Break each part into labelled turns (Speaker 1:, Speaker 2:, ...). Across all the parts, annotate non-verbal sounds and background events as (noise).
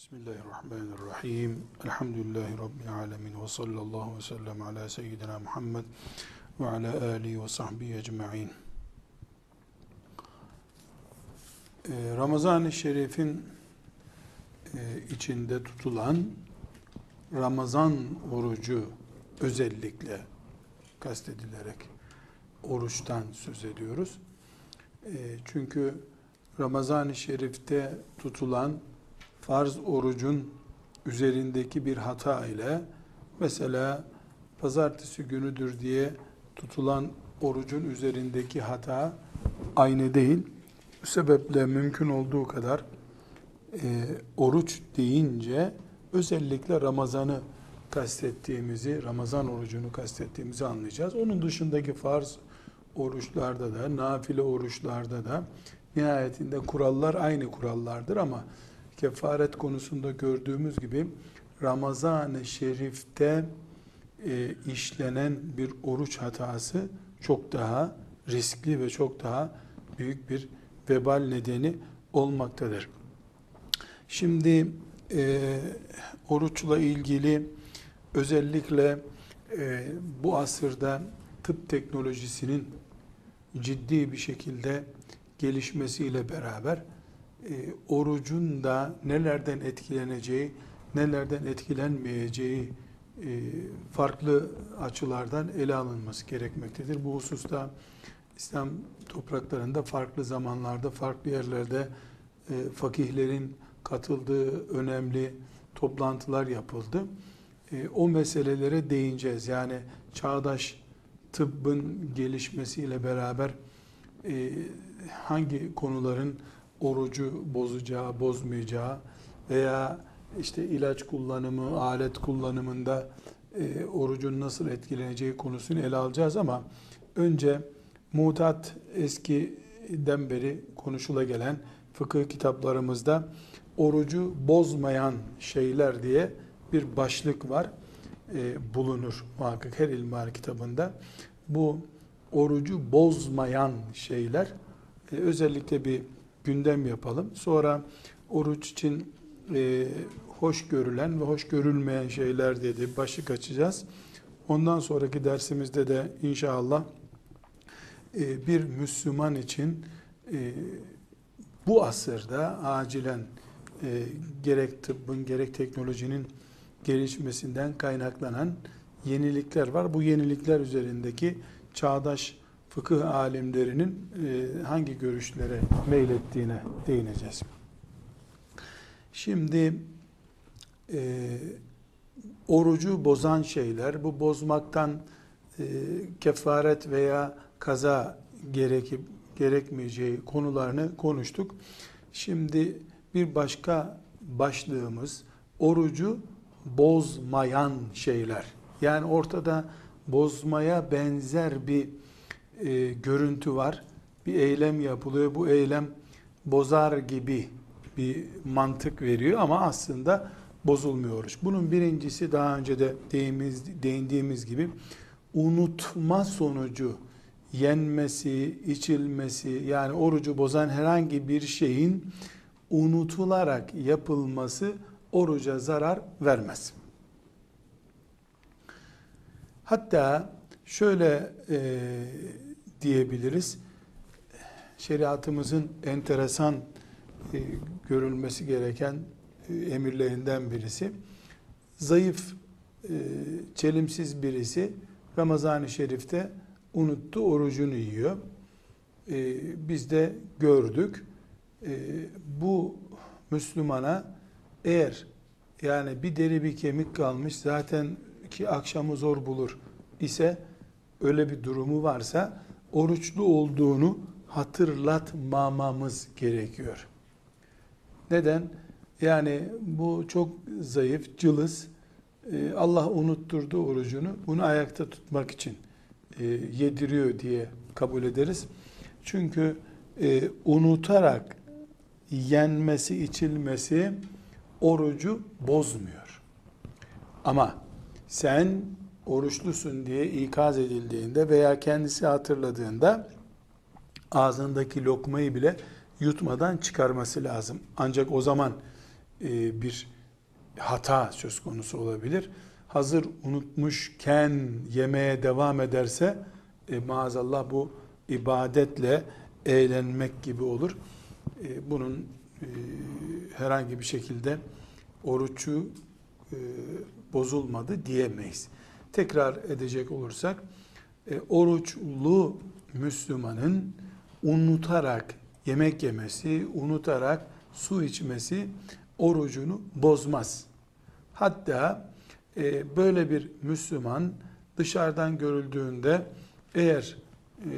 Speaker 1: Bismillahirrahmanirrahim. Elhamdülillahi Rabbil alemin. Ve sallallahu ve sellem ala seyyidina Muhammed ve ala alihi ve sahbihi ecma'in. Ee, Ramazan-ı Şerif'in e, içinde tutulan Ramazan orucu özellikle kastedilerek oruçtan söz ediyoruz. E, çünkü Ramazan-ı Şerif'te tutulan farz orucun üzerindeki bir hata ile mesela pazartesi günüdür diye tutulan orucun üzerindeki hata aynı değil. Bu sebeple mümkün olduğu kadar e, oruç deyince özellikle Ramazan'ı kastettiğimizi, Ramazan orucunu kastettiğimizi anlayacağız. Onun dışındaki farz oruçlarda da, nafile oruçlarda da nihayetinde kurallar aynı kurallardır ama kefaret konusunda gördüğümüz gibi Ramazan-ı Şerif'te e, işlenen bir oruç hatası çok daha riskli ve çok daha büyük bir vebal nedeni olmaktadır. Şimdi e, oruçla ilgili özellikle e, bu asırda tıp teknolojisinin ciddi bir şekilde gelişmesiyle beraber e, orucun da nelerden etkileneceği, nelerden etkilenmeyeceği e, farklı açılardan ele alınması gerekmektedir. Bu hususta İslam topraklarında farklı zamanlarda, farklı yerlerde e, fakihlerin katıldığı önemli toplantılar yapıldı. E, o meselelere değineceğiz. Yani çağdaş tıbbın gelişmesiyle beraber e, hangi konuların orucu bozacağı, bozmayacağı veya işte ilaç kullanımı, alet kullanımında e, orucun nasıl etkileneceği konusunu ele alacağız ama önce mutat eskiden beri konuşula gelen fıkıh kitaplarımızda orucu bozmayan şeyler diye bir başlık var. E, bulunur muhakkak her ilmihal kitabında. Bu orucu bozmayan şeyler e, özellikle bir gündem yapalım. Sonra oruç için e, hoş görülen ve hoş görülmeyen şeyler dedi başlık açacağız. Ondan sonraki dersimizde de inşallah e, bir Müslüman için e, bu asırda acilen e, gerek tıbbın gerek teknolojinin gelişmesinden kaynaklanan yenilikler var. Bu yenilikler üzerindeki çağdaş fıkıh alimlerinin e, hangi görüşlere meylettiğine değineceğiz. Şimdi e, orucu bozan şeyler, bu bozmaktan e, kefaret veya kaza gerekip gerekmeyeceği konularını konuştuk. Şimdi bir başka başlığımız orucu bozmayan şeyler. Yani ortada bozmaya benzer bir e, görüntü var. Bir eylem yapılıyor. Bu eylem bozar gibi bir mantık veriyor ama aslında bozulmuyor Bunun birincisi daha önce de değimiz, değindiğimiz gibi unutma sonucu yenmesi, içilmesi yani orucu bozan herhangi bir şeyin unutularak yapılması oruca zarar vermez. Hatta şöyle e, diyebiliriz. Şeriatımızın enteresan e, görülmesi gereken e, emirlerinden birisi. Zayıf, e, çelimsiz birisi Ramazan-ı Şerif'te unuttu, orucunu yiyor. E, biz de gördük. E, bu Müslümana eğer yani bir deri bir kemik kalmış zaten ki akşamı zor bulur ise öyle bir durumu varsa oruçlu olduğunu hatırlatmamamız gerekiyor. Neden? Yani bu çok zayıf, cılız. Ee, Allah unutturdu orucunu. Bunu ayakta tutmak için e, yediriyor diye kabul ederiz. Çünkü e, unutarak yenmesi, içilmesi orucu bozmuyor. Ama sen oruçlusun diye ikaz edildiğinde veya kendisi hatırladığında ağzındaki lokmayı bile yutmadan çıkarması lazım. Ancak o zaman e, bir hata söz konusu olabilir. Hazır unutmuşken yemeye devam ederse e, maazallah bu ibadetle eğlenmek gibi olur. E, bunun e, herhangi bir şekilde orucu e, bozulmadı diyemeyiz. Tekrar edecek olursak e, oruçlu Müslümanın unutarak yemek yemesi, unutarak su içmesi orucunu bozmaz. Hatta e, böyle bir Müslüman dışarıdan görüldüğünde eğer e,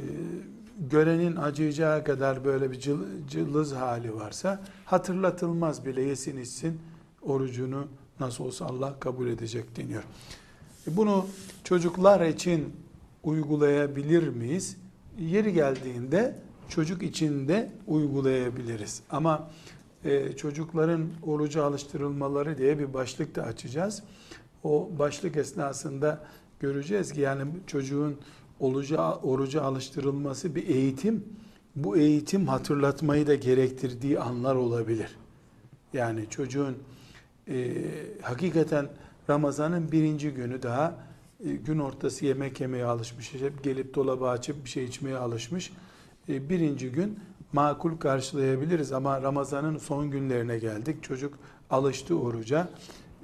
Speaker 1: görenin acıyacağı kadar böyle bir cıl, cılız hali varsa hatırlatılmaz bile yesin içsin orucunu nasıl olsa Allah kabul edecek deniyor. E, bunu çocuklar için uygulayabilir miyiz? Yeri geldiğinde çocuk için de uygulayabiliriz. Ama e, çocukların oruca alıştırılmaları diye bir başlık da açacağız. O başlık esnasında göreceğiz ki yani çocuğun oruca, oruca alıştırılması bir eğitim. Bu eğitim hatırlatmayı da gerektirdiği anlar olabilir. Yani çocuğun e, hakikaten Ramazan'ın birinci günü daha e, gün ortası yemek yemeye alışmış. Hep gelip dolabı açıp bir şey içmeye alışmış. E, birinci gün makul karşılayabiliriz ama Ramazan'ın son günlerine geldik. Çocuk alıştı oruca.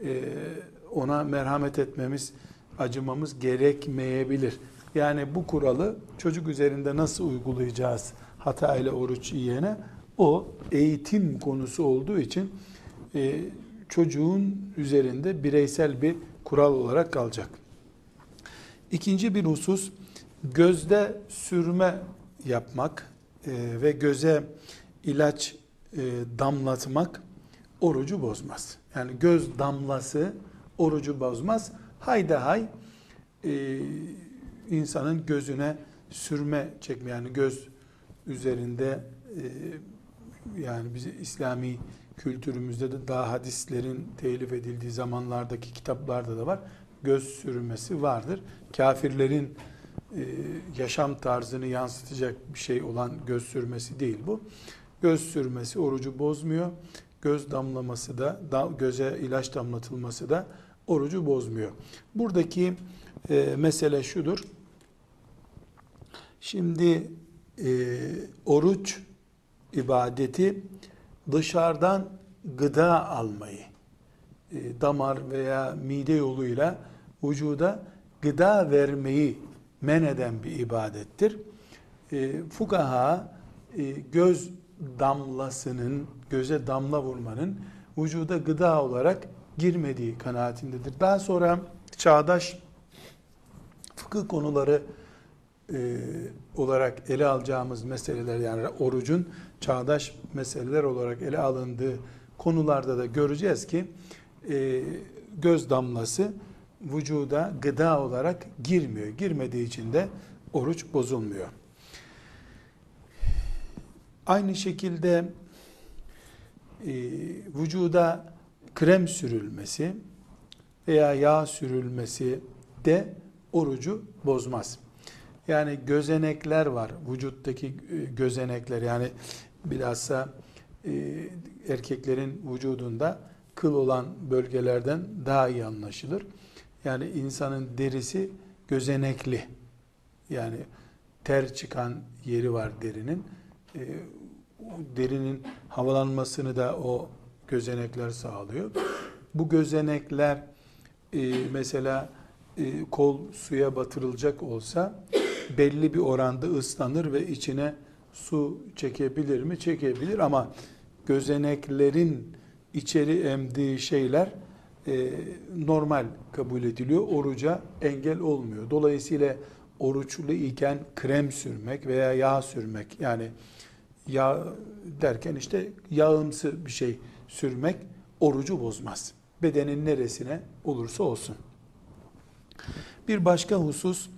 Speaker 1: E, ona merhamet etmemiz, acımamız gerekmeyebilir. Yani bu kuralı çocuk üzerinde nasıl uygulayacağız hata ile oruç yiyene? O eğitim konusu olduğu için çocuğun üzerinde bireysel bir kural olarak kalacak. İkinci bir husus gözde sürme yapmak e, ve göze ilaç e, damlatmak orucu bozmaz. Yani göz damlası orucu bozmaz. Hayda hay e, insanın gözüne sürme çekme yani göz üzerinde e, yani bizi İslami kültürümüzde de daha hadislerin telif edildiği zamanlardaki kitaplarda da var. Göz sürmesi vardır. Kafirlerin e, yaşam tarzını yansıtacak bir şey olan göz sürmesi değil bu. Göz sürmesi orucu bozmuyor. Göz damlaması da, da göze ilaç damlatılması da orucu bozmuyor. Buradaki e, mesele şudur. Şimdi e, oruç ibadeti dışarıdan gıda almayı, e, damar veya mide yoluyla vücuda gıda vermeyi men eden bir ibadettir. E, fukaha e, göz damlasının, göze damla vurmanın vücuda gıda olarak girmediği kanaatindedir. Daha sonra çağdaş fıkıh konuları e, olarak ele alacağımız meseleler yani orucun çağdaş meseleler olarak ele alındığı konularda da göreceğiz ki e, göz damlası vücuda gıda olarak girmiyor. Girmediği için de oruç bozulmuyor. Aynı şekilde e, vücuda krem sürülmesi veya yağ sürülmesi de orucu bozmaz. Yani gözenekler var. Vücuttaki e, gözenekler yani bilhassa e, erkeklerin vücudunda kıl olan bölgelerden daha iyi anlaşılır. Yani insanın derisi gözenekli. Yani ter çıkan yeri var derinin. E, derinin havalanmasını da o gözenekler sağlıyor. Bu gözenekler e, mesela e, kol suya batırılacak olsa belli bir oranda ıslanır ve içine su çekebilir mi? Çekebilir ama gözeneklerin içeri emdiği şeyler e, normal kabul ediliyor. Oruca engel olmuyor. Dolayısıyla oruçlu iken krem sürmek veya yağ sürmek yani yağ derken işte yağımsı bir şey sürmek orucu bozmaz. Bedenin neresine olursa olsun. Bir başka husus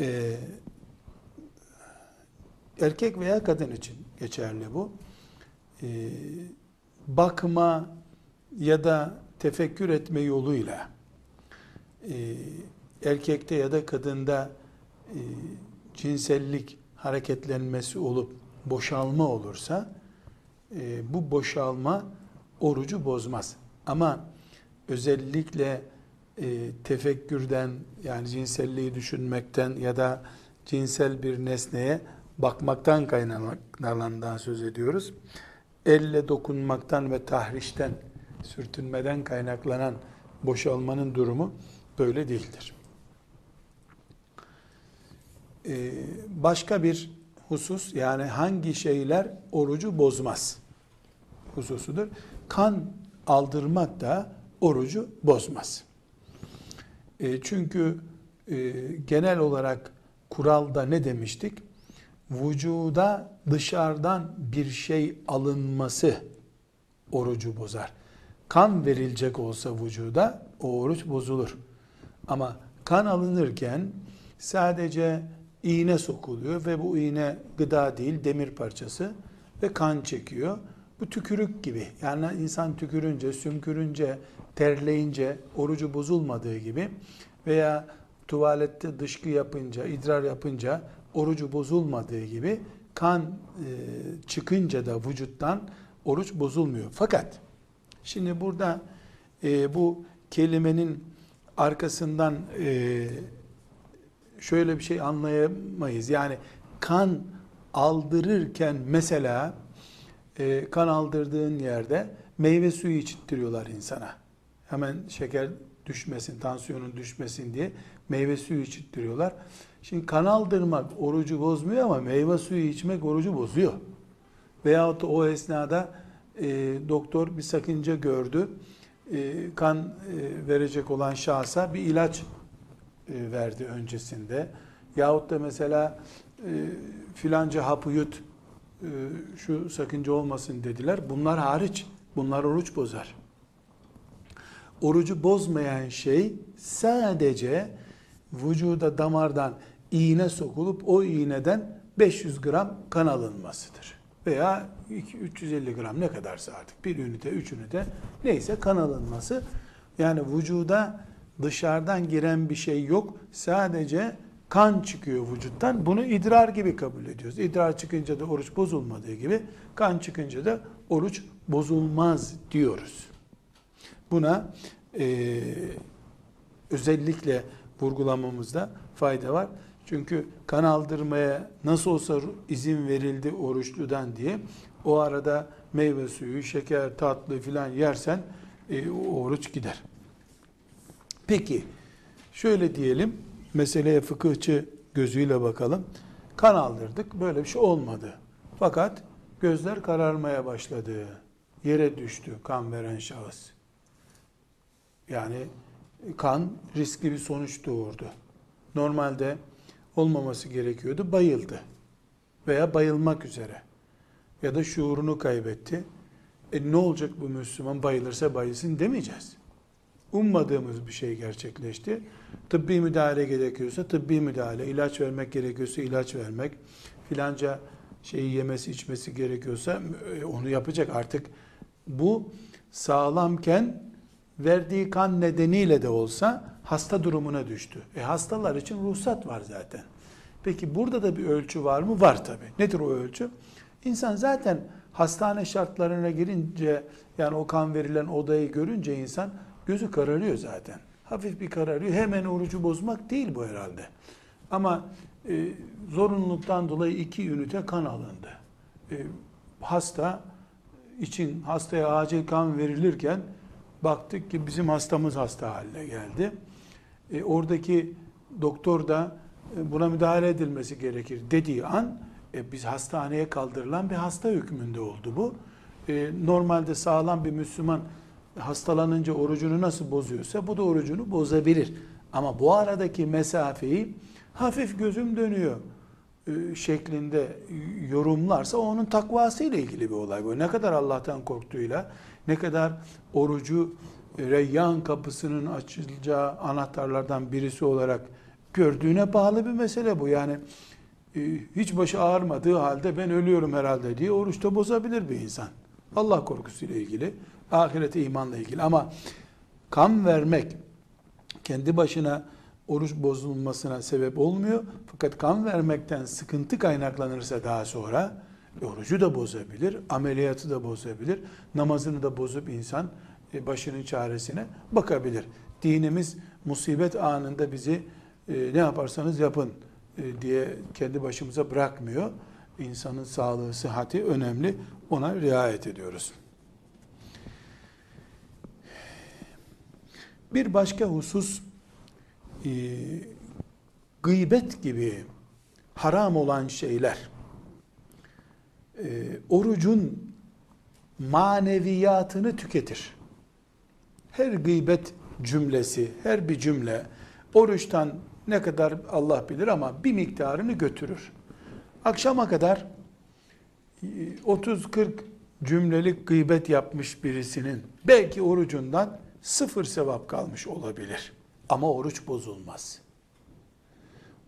Speaker 1: e, erkek veya kadın için geçerli bu. E, bakma ya da tefekkür etme yoluyla e, erkekte ya da kadında e, cinsellik hareketlenmesi olup boşalma olursa e, bu boşalma orucu bozmaz. Ama özellikle e, tefekkürden yani cinselliği düşünmekten ya da cinsel bir nesneye bakmaktan kaynaklanan söz ediyoruz. Elle dokunmaktan ve tahrişten, sürtünmeden kaynaklanan boşalmanın durumu böyle değildir. Ee, başka bir husus yani hangi şeyler orucu bozmaz hususudur. Kan aldırmak da orucu bozmaz. E, çünkü e, genel olarak kuralda ne demiştik? Vücuda dışarıdan bir şey alınması orucu bozar. Kan verilecek olsa vücuda o oruç bozulur. Ama kan alınırken sadece iğne sokuluyor ve bu iğne gıda değil demir parçası ve kan çekiyor. Bu tükürük gibi. Yani insan tükürünce, sümkürünce, terleyince orucu bozulmadığı gibi veya tuvalette dışkı yapınca, idrar yapınca orucu bozulmadığı gibi kan e, çıkınca da vücuttan oruç bozulmuyor. Fakat şimdi burada e, bu kelimenin arkasından e, şöyle bir şey anlayamayız. Yani kan aldırırken mesela e, kan aldırdığın yerde meyve suyu içittiriyorlar insana. Hemen şeker düşmesin, tansiyonun düşmesin diye meyve suyu içittiriyorlar. Şimdi kan aldırmak orucu bozmuyor ama meyve suyu içmek orucu bozuyor. Veyahut o esnada e, doktor bir sakınca gördü. E, kan e, verecek olan şahsa bir ilaç e, verdi öncesinde. Yahut da mesela e, filanca hapı yut e, şu sakınca olmasın dediler. Bunlar hariç. Bunlar oruç bozar. Orucu bozmayan şey sadece vücuda damardan iğne sokulup o iğneden 500 gram kan alınmasıdır. Veya 350 gram ne kadarsa artık bir ünite, üç ünite neyse kan alınması. Yani vücuda dışarıdan giren bir şey yok. Sadece kan çıkıyor vücuttan. Bunu idrar gibi kabul ediyoruz. İdrar çıkınca da oruç bozulmadığı gibi kan çıkınca da oruç bozulmaz diyoruz. Buna e, özellikle vurgulamamızda fayda var. Çünkü kan aldırmaya nasıl olsa izin verildi oruçludan diye o arada meyve suyu, şeker, tatlı filan yersen e, oruç gider. Peki şöyle diyelim meseleye fıkıhçı gözüyle bakalım. Kan aldırdık böyle bir şey olmadı. Fakat gözler kararmaya başladı. Yere düştü kan veren şahıs. Yani kan riskli bir sonuç doğurdu. Normalde olmaması gerekiyordu. Bayıldı. Veya bayılmak üzere. Ya da şuurunu kaybetti. E ne olacak bu Müslüman bayılırsa bayılsın demeyeceğiz. Ummadığımız bir şey gerçekleşti. Tıbbi müdahale gerekiyorsa tıbbi müdahale, ilaç vermek gerekiyorsa ilaç vermek, filanca şeyi yemesi içmesi gerekiyorsa e, onu yapacak artık. Bu sağlamken verdiği kan nedeniyle de olsa hasta durumuna düştü. E hastalar için ruhsat var zaten. Peki burada da bir ölçü var mı? Var tabi. Nedir o ölçü? İnsan zaten hastane şartlarına girince yani o kan verilen odayı görünce insan gözü kararıyor zaten. Hafif bir kararıyor. Hemen orucu bozmak değil bu herhalde. Ama e, zorunluluktan dolayı iki ünite kan alındı. E, hasta için hastaya acil kan verilirken baktık ki bizim hastamız hasta haline geldi. E, oradaki doktor da e, buna müdahale edilmesi gerekir dediği an e, biz hastaneye kaldırılan bir hasta hükmünde oldu bu. E, normalde sağlam bir Müslüman hastalanınca orucunu nasıl bozuyorsa bu da orucunu bozabilir. Ama bu aradaki mesafeyi hafif gözüm dönüyor e, şeklinde yorumlarsa onun takvası ile ilgili bir olay bu. Ne kadar Allah'tan korktuğuyla, ne kadar orucu Reyyan kapısının açılacağı anahtarlardan birisi olarak gördüğüne bağlı bir mesele bu. Yani e, hiç başı ağrımadığı halde ben ölüyorum herhalde diye oruçta bozabilir bir insan. Allah korkusuyla ilgili, ahirete imanla ilgili. Ama kan vermek kendi başına oruç bozulmasına sebep olmuyor. Fakat kan vermekten sıkıntı kaynaklanırsa daha sonra orucu da bozabilir, ameliyatı da bozabilir, namazını da bozup insan e, başının çaresine bakabilir. Dinimiz musibet anında bizi e, ne yaparsanız yapın e, diye kendi başımıza bırakmıyor. İnsanın sağlığı, sıhhati önemli. Ona riayet ediyoruz. Bir başka husus gıybet gibi haram olan şeyler e, orucun maneviyatını tüketir. Her gıybet cümlesi, her bir cümle oruçtan ne kadar Allah bilir ama bir miktarını götürür. Akşama kadar 30-40 e, cümlelik gıybet yapmış birisinin belki orucundan sıfır sevap kalmış olabilir. Ama oruç bozulmaz.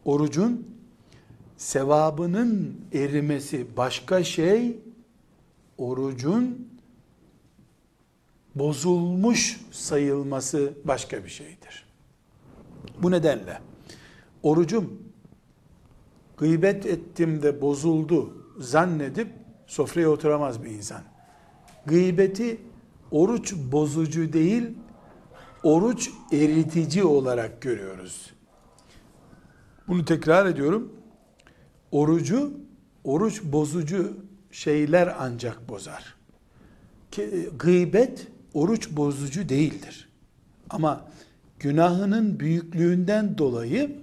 Speaker 1: Orucun sevabının erimesi başka şey, orucun bozulmuş sayılması başka bir şeydir. Bu nedenle orucum gıybet ettim de bozuldu zannedip sofraya oturamaz bir insan. Gıybeti oruç bozucu değil, oruç eritici olarak görüyoruz. Bunu tekrar ediyorum. Orucu, oruç bozucu şeyler ancak bozar. Gıybet oruç bozucu değildir. Ama günahının büyüklüğünden dolayı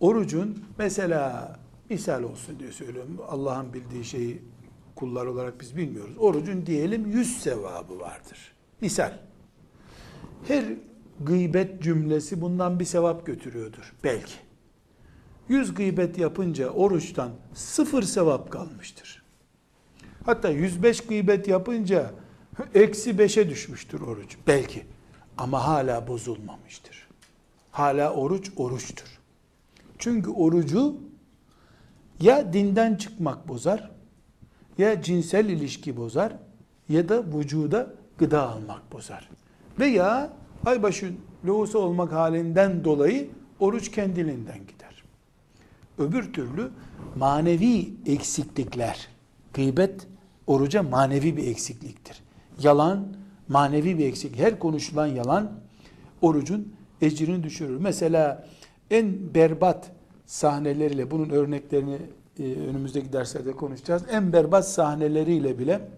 Speaker 1: orucun mesela misal olsun diye söylüyorum. Allah'ın bildiği şeyi kullar olarak biz bilmiyoruz. Orucun diyelim yüz sevabı vardır. Misal. Her gıybet cümlesi bundan bir sevap götürüyordur. Belki. Yüz gıybet yapınca oruçtan sıfır sevap kalmıştır. Hatta 105 gıybet yapınca (laughs) eksi beşe düşmüştür oruç. Belki. Ama hala bozulmamıştır. Hala oruç oruçtur. Çünkü orucu ya dinden çıkmak bozar, ya cinsel ilişki bozar, ya da vücuda gıda almak bozar. Veya aybaşı lohusa olmak halinden dolayı oruç kendiliğinden gider. Öbür türlü manevi eksiklikler, gıybet oruca manevi bir eksikliktir. Yalan manevi bir eksik. Her konuşulan yalan orucun ecrini düşürür. Mesela en berbat sahneleriyle bunun örneklerini e, önümüzdeki derslerde konuşacağız. En berbat sahneleriyle bile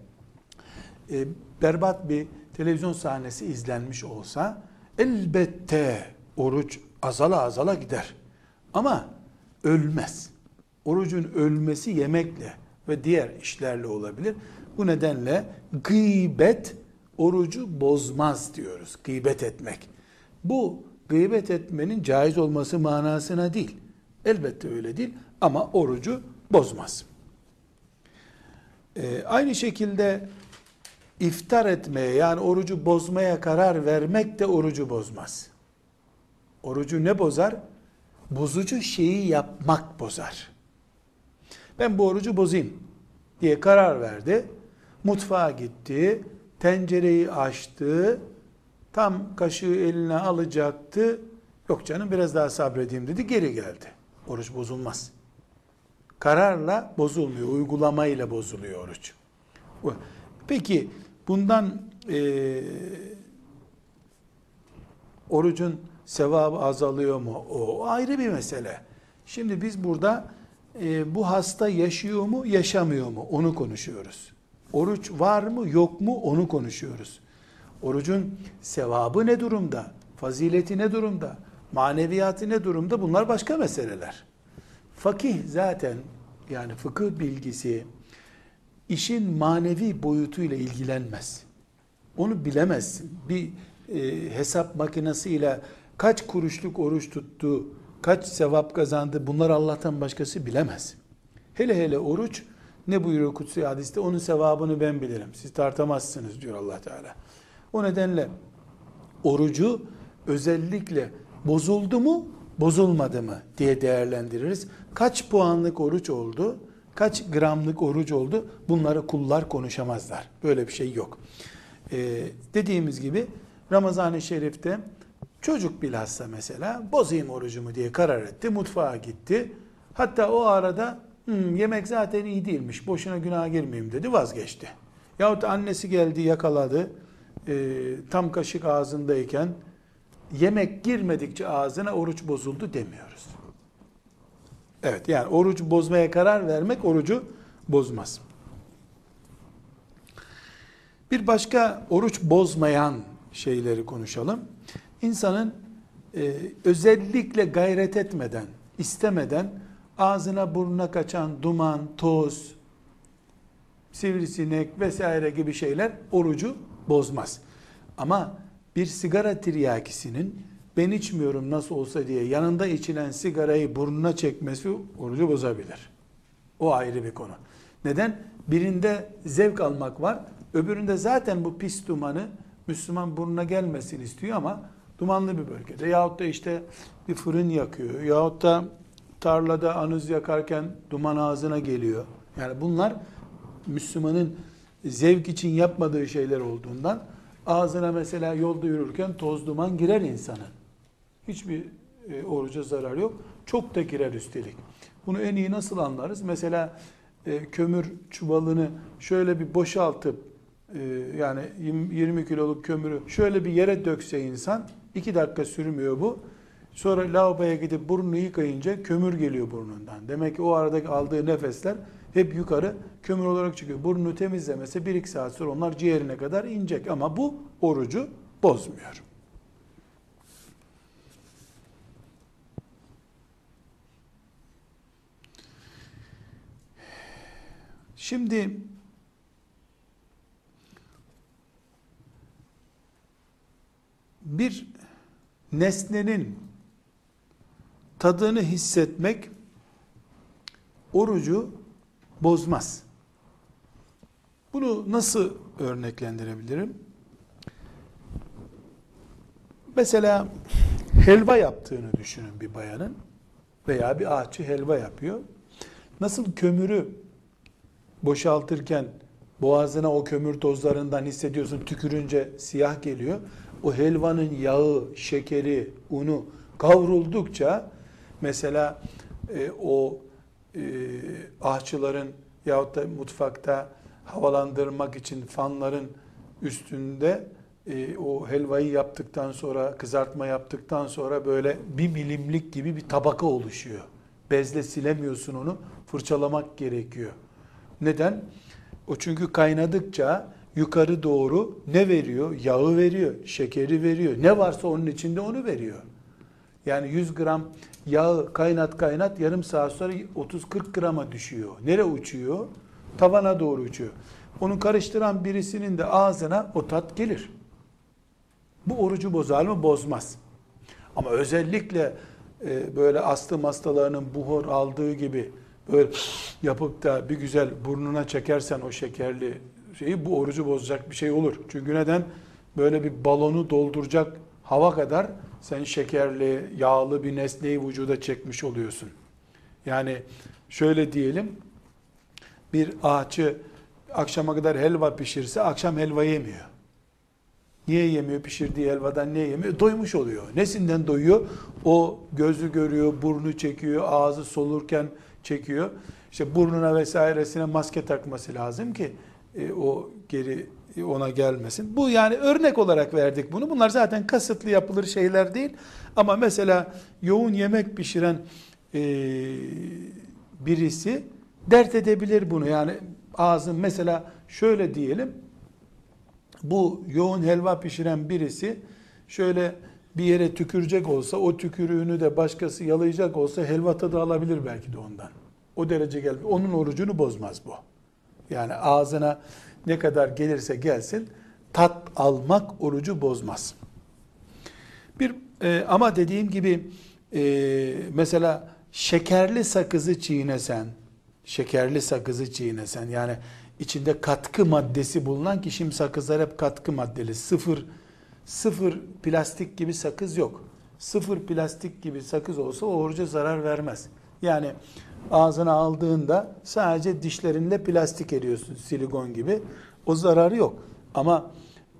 Speaker 1: e, berbat bir televizyon sahnesi izlenmiş olsa elbette oruç azala azala gider. Ama ölmez. Orucun ölmesi yemekle ve diğer işlerle olabilir. Bu nedenle gıybet orucu bozmaz diyoruz. Gıybet etmek. Bu gıybet etmenin caiz olması manasına değil. Elbette öyle değil ama orucu bozmaz. Ee, aynı şekilde iftar etmeye yani orucu bozmaya karar vermek de orucu bozmaz. Orucu ne bozar? Bozucu şeyi yapmak bozar. Ben bu orucu bozayım diye karar verdi. Mutfağa gitti, tencereyi açtı, tam kaşığı eline alacaktı. Yok canım biraz daha sabredeyim dedi, geri geldi. Oruç bozulmaz. Kararla bozulmuyor, uygulamayla bozuluyor oruç. Peki bundan e, orucun sevabı azalıyor mu? O ayrı bir mesele. Şimdi biz burada e, bu hasta yaşıyor mu, yaşamıyor mu? Onu konuşuyoruz. Oruç var mı, yok mu? Onu konuşuyoruz. Orucun sevabı ne durumda? Fazileti ne durumda? Maneviyatı ne durumda? Bunlar başka meseleler. Fakih zaten yani fıkıh bilgisi işin manevi boyutuyla ilgilenmez. Onu bilemezsin. Bir e, hesap makinesiyle kaç kuruşluk oruç tuttu, kaç sevap kazandı bunlar Allah'tan başkası bilemez. Hele hele oruç ne buyuruyor kutsi hadiste? Onun sevabını ben bilirim. Siz tartamazsınız diyor allah Teala. O nedenle orucu özellikle bozuldu mu, bozulmadı mı diye değerlendiririz. Kaç puanlık oruç oldu, kaç gramlık oruç oldu bunları kullar konuşamazlar. Böyle bir şey yok. Ee, dediğimiz gibi Ramazan-ı Şerif'te çocuk bilhassa mesela bozayım orucumu diye karar etti. Mutfağa gitti. Hatta o arada "Hmm, yemek zaten iyi değilmiş, boşuna günaha girmeyeyim dedi, vazgeçti. Yahut annesi geldi, yakaladı, e, tam kaşık ağzındayken yemek girmedikçe ağzına oruç bozuldu demiyoruz. Evet yani oruç bozmaya karar vermek orucu bozmaz. Bir başka oruç bozmayan şeyleri konuşalım. İnsanın e, özellikle gayret etmeden, istemeden ağzına burnuna kaçan duman, toz, sivrisinek vesaire gibi şeyler orucu bozmaz. Ama bir sigara tiryakisinin ben içmiyorum nasıl olsa diye yanında içilen sigarayı burnuna çekmesi orucu bozabilir. O ayrı bir konu. Neden? Birinde zevk almak var, öbüründe zaten bu pis dumanı Müslüman burnuna gelmesini istiyor ama dumanlı bir bölgede yahut da işte bir fırın yakıyor yahut da tarlada anız yakarken duman ağzına geliyor. Yani bunlar Müslümanın zevk için yapmadığı şeyler olduğundan ağzına mesela yolda yürürken toz duman girer insanın. Hiçbir e, oruca zarar yok. Çok da girer üstelik. Bunu en iyi nasıl anlarız? Mesela e, kömür çuvalını şöyle bir boşaltıp e, yani 20 kiloluk kömürü şöyle bir yere dökse insan 2 dakika sürmüyor bu. Sonra lavaboya gidip burnunu yıkayınca kömür geliyor burnundan. Demek ki o aradaki aldığı nefesler hep yukarı kömür olarak çıkıyor. Burnunu temizlemese 1-2 saat sonra onlar ciğerine kadar inecek ama bu orucu bozmuyor. Şimdi bir nesnenin tadını hissetmek orucu bozmaz. Bunu nasıl örneklendirebilirim? Mesela helva yaptığını düşünün bir bayanın veya bir ağaççı helva yapıyor. Nasıl kömürü boşaltırken boğazına o kömür tozlarından hissediyorsun tükürünce siyah geliyor. O helvanın yağı, şekeri, unu kavruldukça mesela e, o e, ahçıların yahut da mutfakta havalandırmak için fanların üstünde e, o helvayı yaptıktan sonra, kızartma yaptıktan sonra böyle bir milimlik gibi bir tabaka oluşuyor. Bezle silemiyorsun onu, fırçalamak gerekiyor. Neden? O çünkü kaynadıkça yukarı doğru ne veriyor? Yağı veriyor, şekeri veriyor. Ne varsa onun içinde onu veriyor. Yani 100 gram yağı kaynat kaynat yarım saat sonra 30-40 grama düşüyor. Nere uçuyor? Tavana doğru uçuyor. Onu karıştıran birisinin de ağzına o tat gelir. Bu orucu bozar mı? Bozmaz. Ama özellikle e, böyle astım hastalarının buhor aldığı gibi böyle yapıp da bir güzel burnuna çekersen o şekerli şeyi bu orucu bozacak bir şey olur. Çünkü neden? Böyle bir balonu dolduracak hava kadar sen şekerli, yağlı bir nesneyi vücuda çekmiş oluyorsun. Yani şöyle diyelim, bir ağaçı akşama kadar helva pişirse akşam helva yemiyor. Niye yemiyor pişirdiği helvadan niye yemiyor? Doymuş oluyor. Nesinden doyuyor? O gözü görüyor, burnu çekiyor, ağzı solurken çekiyor. İşte burnuna vesairesine maske takması lazım ki e, o geri ona gelmesin. Bu yani örnek olarak verdik bunu. Bunlar zaten kasıtlı yapılır şeyler değil. Ama mesela yoğun yemek pişiren e, birisi dert edebilir bunu. Yani ağzın mesela şöyle diyelim. Bu yoğun helva pişiren birisi şöyle bir yere tükürecek olsa o tükürüğünü de başkası yalayacak olsa helva tadı alabilir belki de ondan. O derece gel. Onun orucunu bozmaz bu. Yani ağzına ne kadar gelirse gelsin tat almak orucu bozmaz. Bir e, ama dediğim gibi e, mesela şekerli sakızı çiğnesen, şekerli sakızı çiğnesen yani içinde katkı maddesi bulunan ki şimdi sakızlar hep katkı maddeli. Sıfır sıfır plastik gibi sakız yok. Sıfır plastik gibi sakız olsa o oruca zarar vermez. Yani ağzına aldığında sadece dişlerinde plastik eriyorsun silikon gibi. O zararı yok. Ama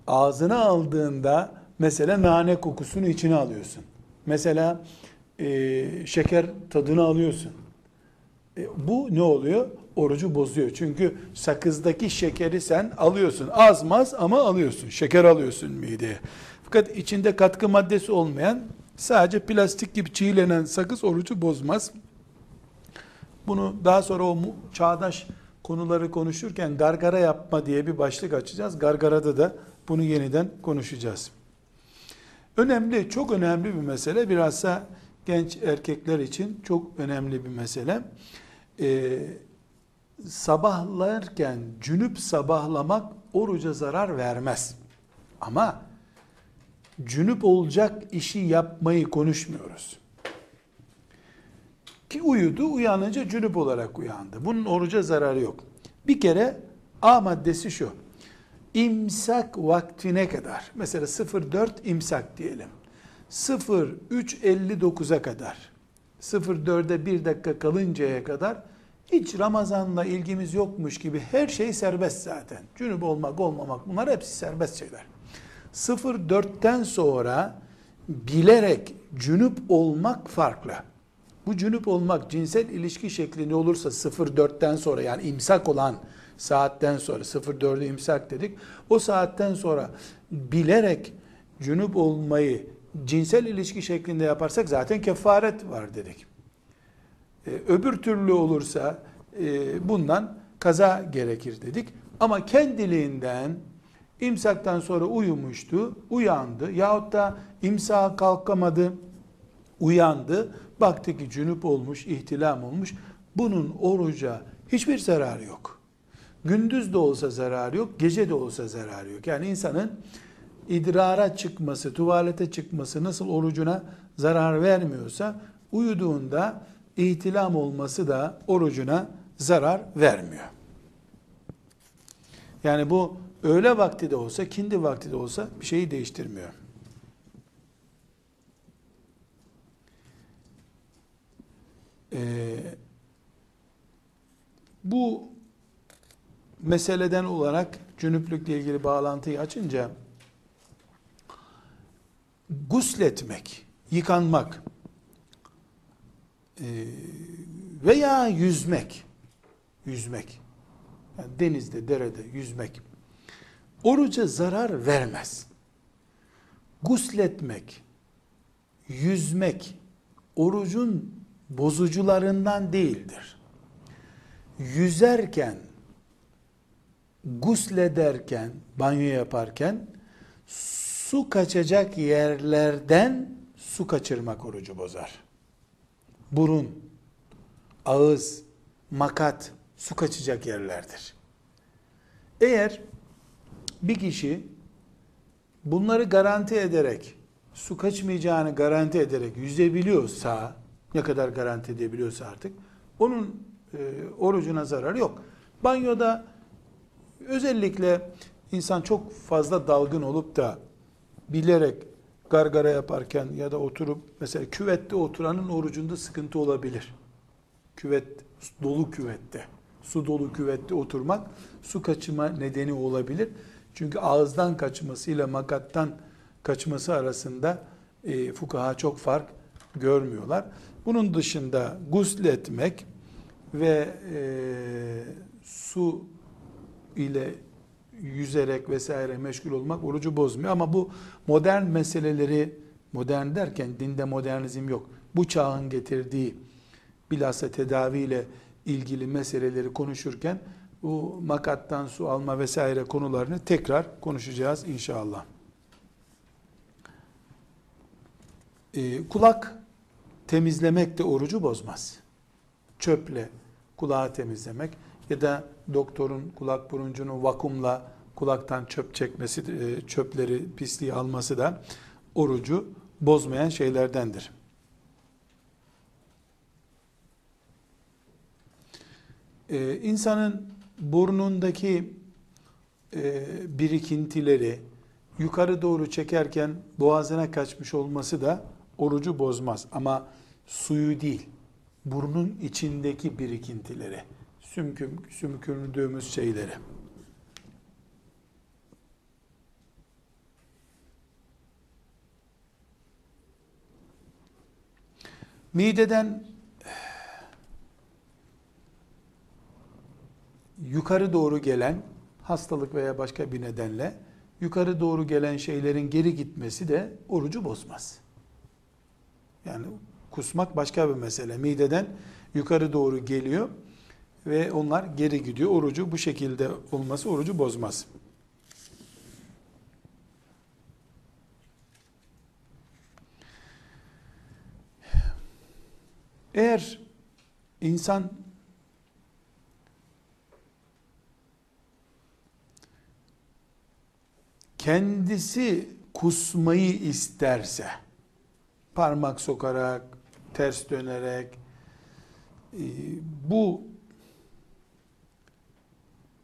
Speaker 1: ağzına aldığında mesela nane kokusunu içine alıyorsun. Mesela e, şeker tadını alıyorsun. E, bu ne oluyor? Orucu bozuyor. Çünkü sakızdaki şekeri sen alıyorsun. Az maz ama alıyorsun. Şeker alıyorsun mideye. Fakat içinde katkı maddesi olmayan sadece plastik gibi çiğlenen sakız orucu bozmaz. Bunu daha sonra o çağdaş konuları konuşurken gargara yapma diye bir başlık açacağız. Gargarada da bunu yeniden konuşacağız. Önemli, çok önemli bir mesele. Bilhassa genç erkekler için çok önemli bir mesele. Ee, sabahlarken cünüp sabahlamak oruca zarar vermez. Ama cünüp olacak işi yapmayı konuşmuyoruz. Ki uyudu, uyanınca cünüp olarak uyandı. Bunun oruca zararı yok. Bir kere A maddesi şu. İmsak vaktine kadar, mesela 04 imsak diyelim. 03.59'a kadar, 04'e bir dakika kalıncaya kadar hiç Ramazan'la ilgimiz yokmuş gibi her şey serbest zaten. Cünüp olmak, olmamak bunlar hepsi serbest şeyler. 04'ten sonra bilerek cünüp olmak farklı. Bu cünüp olmak cinsel ilişki şekli ne olursa 04'ten sonra yani imsak olan saatten sonra 04'ü imsak dedik. O saatten sonra bilerek cünüp olmayı cinsel ilişki şeklinde yaparsak zaten kefaret var dedik. Ee, öbür türlü olursa e, bundan kaza gerekir dedik. Ama kendiliğinden imsaktan sonra uyumuştu, uyandı yahut da imsağa kalkamadı, uyandı, baktı ki cünüp olmuş, ihtilam olmuş. Bunun oruca hiçbir zararı yok. Gündüz de olsa zararı yok, gece de olsa zararı yok. Yani insanın idrara çıkması, tuvalete çıkması nasıl orucuna zarar vermiyorsa, uyuduğunda ihtilam olması da orucuna zarar vermiyor. Yani bu öğle vakti de olsa, kindi vakti de olsa bir şeyi değiştirmiyor. Ee, bu meseleden olarak cünüplükle ilgili bağlantıyı açınca gusletmek, yıkanmak e, veya yüzmek, yüzmek, yani denizde, derede yüzmek, oruca zarar vermez. Gusletmek, yüzmek, orucun bozucularından değildir. Yüzerken, guslederken, banyo yaparken, su kaçacak yerlerden su kaçırmak orucu bozar. Burun, ağız, makat su kaçacak yerlerdir. Eğer bir kişi bunları garanti ederek, su kaçmayacağını garanti ederek yüzebiliyorsa, ne kadar garanti edebiliyorsa artık, onun e, orucuna zararı yok. Banyoda özellikle insan çok fazla dalgın olup da bilerek gargara yaparken ya da oturup mesela küvette oturanın orucunda sıkıntı olabilir. Küvet dolu küvette, su dolu küvette oturmak su kaçırma nedeni olabilir. Çünkü ağızdan kaçmasıyla makattan kaçması arasında e, fukaha çok fark görmüyorlar. Bunun dışında gusletmek ve e, su ile yüzerek vesaire meşgul olmak orucu bozmuyor. Ama bu modern meseleleri, modern derken dinde modernizm yok. Bu çağın getirdiği bilhassa tedaviyle ilgili meseleleri konuşurken bu makattan su alma vesaire konularını tekrar konuşacağız inşallah. Ee, kulak temizlemek de orucu bozmaz. Çöple kulağı temizlemek ya da doktorun kulak buruncunu vakumla kulaktan çöp çekmesi, e, çöpleri, pisliği alması da orucu bozmayan şeylerdendir. Ee, insanın burnundaki e, birikintileri yukarı doğru çekerken boğazına kaçmış olması da orucu bozmaz. Ama suyu değil, burnun içindeki birikintileri, sümküm, sümkürdüğümüz şeyleri. Mideden yukarı doğru gelen hastalık veya başka bir nedenle yukarı doğru gelen şeylerin geri gitmesi de orucu bozmaz. Yani kusmak başka bir mesele. Mideden yukarı doğru geliyor ve onlar geri gidiyor. Orucu bu şekilde olması orucu bozmaz. Eğer insan kendisi kusmayı isterse parmak sokarak, ters dönerek e, bu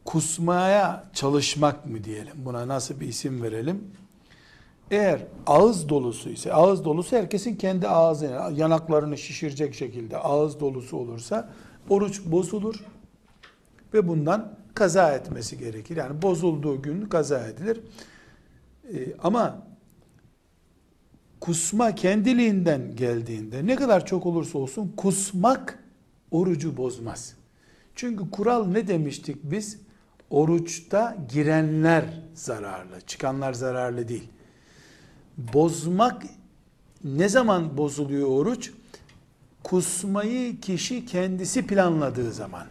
Speaker 1: kusmaya çalışmak mı diyelim? Buna nasıl bir isim verelim? Eğer ağız dolusu ise, ağız dolusu herkesin kendi ağzı, yanaklarını şişirecek şekilde ağız dolusu olursa oruç bozulur ve bundan kaza etmesi gerekir. Yani bozulduğu gün kaza edilir. Ee, ama kusma kendiliğinden geldiğinde ne kadar çok olursa olsun kusmak orucu bozmaz. Çünkü kural ne demiştik biz? Oruçta girenler zararlı, çıkanlar zararlı değil. Bozmak ne zaman bozuluyor oruç? Kusmayı kişi kendisi planladığı zaman.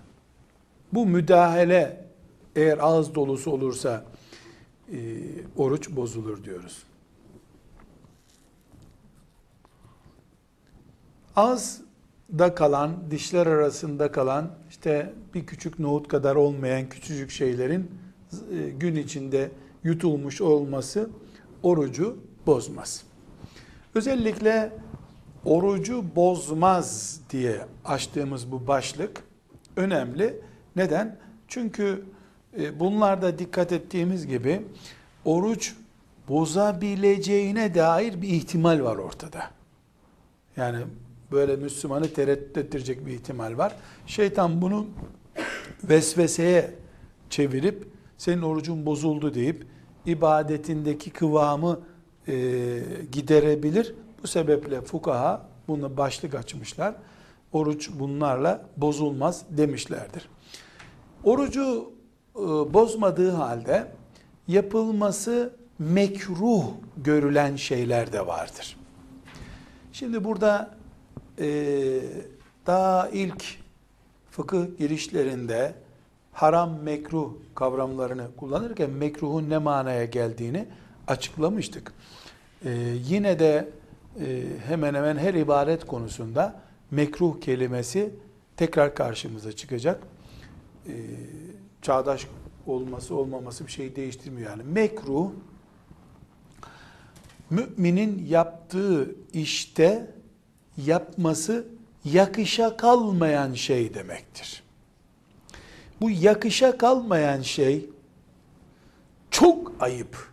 Speaker 1: Bu müdahale eğer ağız dolusu olursa e, oruç bozulur diyoruz. Ağızda kalan, dişler arasında kalan, işte bir küçük nohut kadar olmayan küçücük şeylerin e, gün içinde yutulmuş olması orucu bozmaz. Özellikle orucu bozmaz diye açtığımız bu başlık önemli. Neden? Çünkü e, bunlarda dikkat ettiğimiz gibi oruç bozabileceğine dair bir ihtimal var ortada. Yani böyle Müslümanı tereddüt ettirecek bir ihtimal var. Şeytan bunu vesveseye çevirip senin orucun bozuldu deyip ibadetindeki kıvamı e, giderebilir. Bu sebeple fukaha bunu başlık açmışlar. Oruç bunlarla bozulmaz demişlerdir. Orucu e, bozmadığı halde yapılması mekruh görülen şeyler de vardır. Şimdi burada e, daha ilk fıkıh girişlerinde haram mekruh kavramlarını kullanırken mekruhun ne manaya geldiğini açıklamıştık. E, yine de e, hemen hemen her ibaret konusunda mekruh kelimesi tekrar karşımıza çıkacak. E, çağdaş olması olmaması bir şey değiştirmiyor yani. Mekruh müminin yaptığı işte yapması yakışa kalmayan şey demektir. Bu yakışa kalmayan şey çok ayıp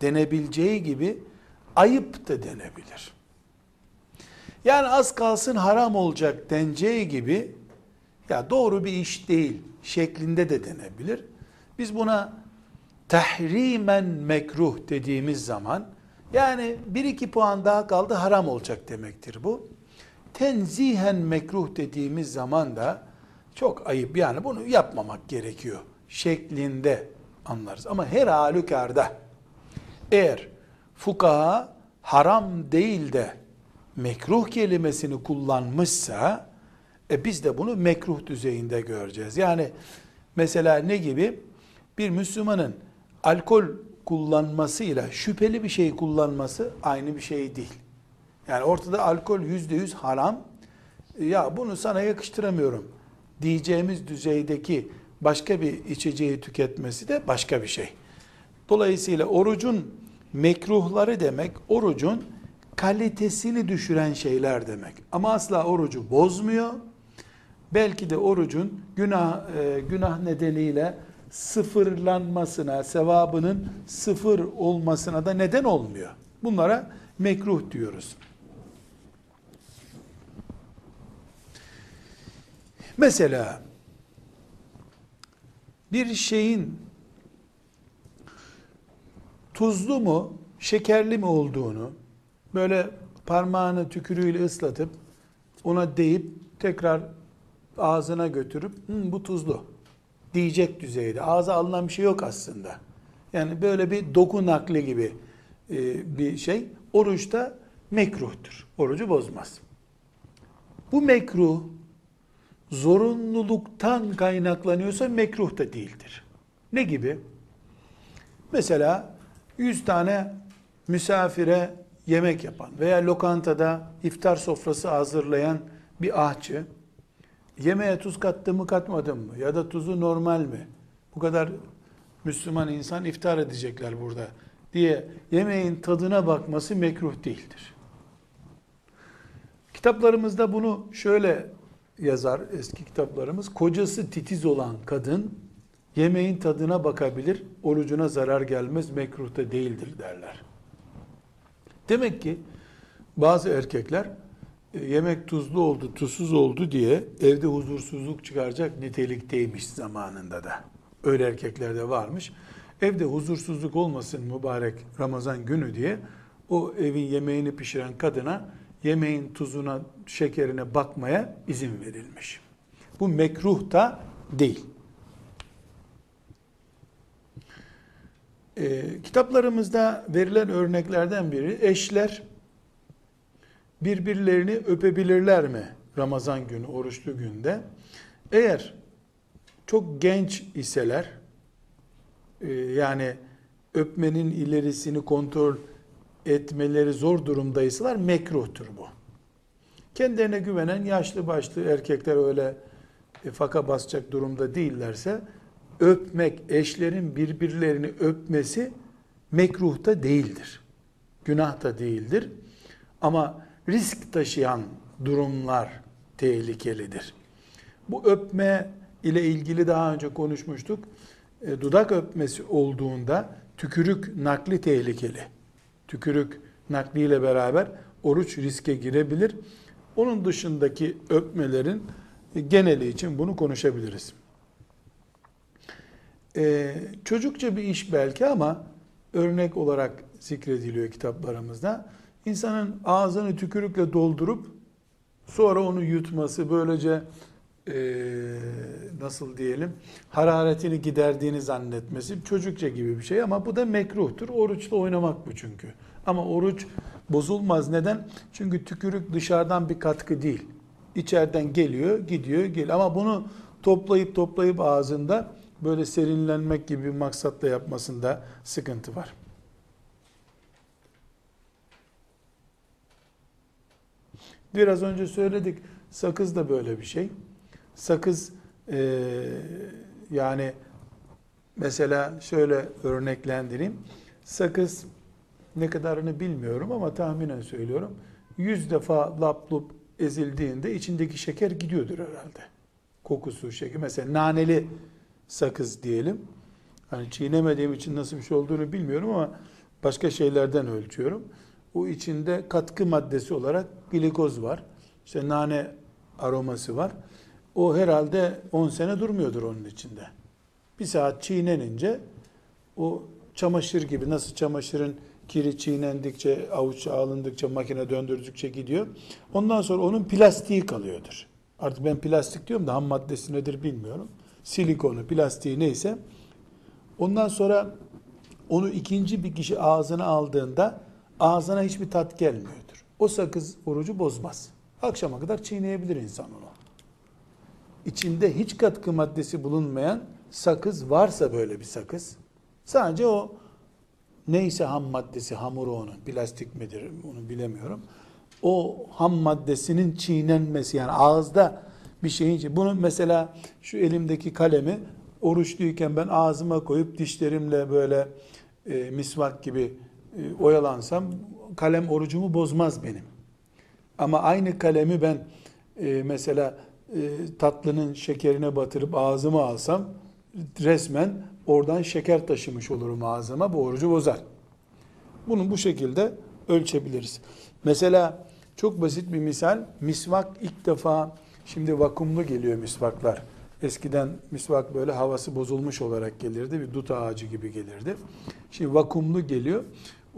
Speaker 1: denebileceği gibi ayıp da denebilir. Yani az kalsın haram olacak deneceği gibi ya doğru bir iş değil şeklinde de denebilir. Biz buna tahrimen mekruh dediğimiz zaman yani bir iki puan daha kaldı haram olacak demektir bu. Tenzihen mekruh dediğimiz zaman da çok ayıp yani bunu yapmamak gerekiyor şeklinde anlarız. Ama her halükarda eğer fukaha haram değil de mekruh kelimesini kullanmışsa e biz de bunu mekruh düzeyinde göreceğiz. Yani mesela ne gibi? Bir Müslümanın alkol kullanmasıyla şüpheli bir şey kullanması aynı bir şey değil. Yani ortada alkol yüzde yüz haram. Ya bunu sana yakıştıramıyorum diyeceğimiz düzeydeki başka bir içeceği tüketmesi de başka bir şey. Dolayısıyla orucun mekruhları demek orucun kalitesini düşüren şeyler demek. Ama asla orucu bozmuyor. Belki de orucun günah e, günah nedeniyle sıfırlanmasına, sevabının sıfır olmasına da neden olmuyor. Bunlara mekruh diyoruz. Mesela bir şeyin tuzlu mu, şekerli mi olduğunu böyle parmağını tükürüğüyle ıslatıp ona deyip tekrar ağzına götürüp bu tuzlu diyecek düzeyde. Ağza alınan bir şey yok aslında. Yani böyle bir doku nakli gibi e, bir şey. Oruçta mekruhtur. Orucu bozmaz. Bu mekruh zorunluluktan kaynaklanıyorsa mekruh da değildir. Ne gibi? Mesela 100 tane misafire yemek yapan veya lokantada iftar sofrası hazırlayan bir ahçı yemeğe tuz kattı mı katmadım mı ya da tuzu normal mi? Bu kadar Müslüman insan iftar edecekler burada diye yemeğin tadına bakması mekruh değildir. Kitaplarımızda bunu şöyle yazar eski kitaplarımız. Kocası titiz olan kadın yemeğin tadına bakabilir, orucuna zarar gelmez, mekruh değildir derler. Demek ki bazı erkekler yemek tuzlu oldu, tuzsuz oldu diye evde huzursuzluk çıkaracak nitelikteymiş zamanında da. Öyle erkekler de varmış. Evde huzursuzluk olmasın mübarek Ramazan günü diye o evin yemeğini pişiren kadına yemeğin tuzuna, şekerine bakmaya izin verilmiş. Bu mekruh da değil. Ee, kitaplarımızda verilen örneklerden biri eşler birbirlerini öpebilirler mi Ramazan günü, oruçlu günde? Eğer çok genç iseler, e, yani öpmenin ilerisini kontrol etmeleri zor durumdaysalar mekruhtur bu. Kendilerine güvenen yaşlı başlı erkekler öyle e, faka basacak durumda değillerse öpmek, eşlerin birbirlerini öpmesi mekruh da değildir. Günah da değildir. Ama risk taşıyan durumlar tehlikelidir. Bu öpme ile ilgili daha önce konuşmuştuk. E, dudak öpmesi olduğunda tükürük nakli tehlikeli. Tükürük nakliyle beraber oruç riske girebilir. Onun dışındaki öpmelerin geneli için bunu konuşabiliriz. Ee, çocukça bir iş belki ama örnek olarak zikrediliyor kitaplarımızda. İnsanın ağzını tükürükle doldurup sonra onu yutması böylece e, nasıl diyelim hararetini giderdiğini zannetmesi çocukça gibi bir şey ama bu da mekruhtur. Oruçla oynamak bu çünkü. Ama oruç bozulmaz. Neden? Çünkü tükürük dışarıdan bir katkı değil. İçeriden geliyor, gidiyor, geliyor. Ama bunu toplayıp toplayıp ağzında böyle serinlenmek gibi bir maksatla yapmasında sıkıntı var. Biraz önce söyledik, sakız da böyle bir şey. Sakız e, yani mesela şöyle örneklendireyim. Sakız ne kadarını bilmiyorum ama tahminen söylüyorum. Yüz defa lap lup ezildiğinde içindeki şeker gidiyordur herhalde. Kokusu, şeker. Mesela naneli sakız diyelim. Hani çiğnemediğim için nasıl bir şey olduğunu bilmiyorum ama başka şeylerden ölçüyorum. O içinde katkı maddesi olarak glikoz var. İşte nane aroması var. O herhalde 10 sene durmuyordur onun içinde. Bir saat çiğnenince o çamaşır gibi nasıl çamaşırın kiri çiğnendikçe, avuç alındıkça, makine döndürdükçe gidiyor. Ondan sonra onun plastiği kalıyordur. Artık ben plastik diyorum da ham maddesi nedir bilmiyorum silikonu, plastiği neyse. Ondan sonra onu ikinci bir kişi ağzına aldığında ağzına hiçbir tat gelmiyordur. O sakız orucu bozmaz. Akşama kadar çiğneyebilir insan onu. İçinde hiç katkı maddesi bulunmayan sakız varsa böyle bir sakız, sadece o neyse ham maddesi, hamuru onun, plastik midir onu bilemiyorum. O ham maddesinin çiğnenmesi yani ağızda bir şeyin bunu mesela şu elimdeki kalemi oruçluyken ben ağzıma koyup dişlerimle böyle e, misvak gibi e, oyalansam kalem orucumu bozmaz benim. Ama aynı kalemi ben e, mesela e, tatlının şekerine batırıp ağzıma alsam resmen oradan şeker taşımış olurum ağzıma bu orucu bozar. Bunu bu şekilde ölçebiliriz. Mesela çok basit bir misal misvak ilk defa Şimdi vakumlu geliyor misvaklar. Eskiden misvak böyle havası bozulmuş olarak gelirdi. Bir dut ağacı gibi gelirdi. Şimdi vakumlu geliyor.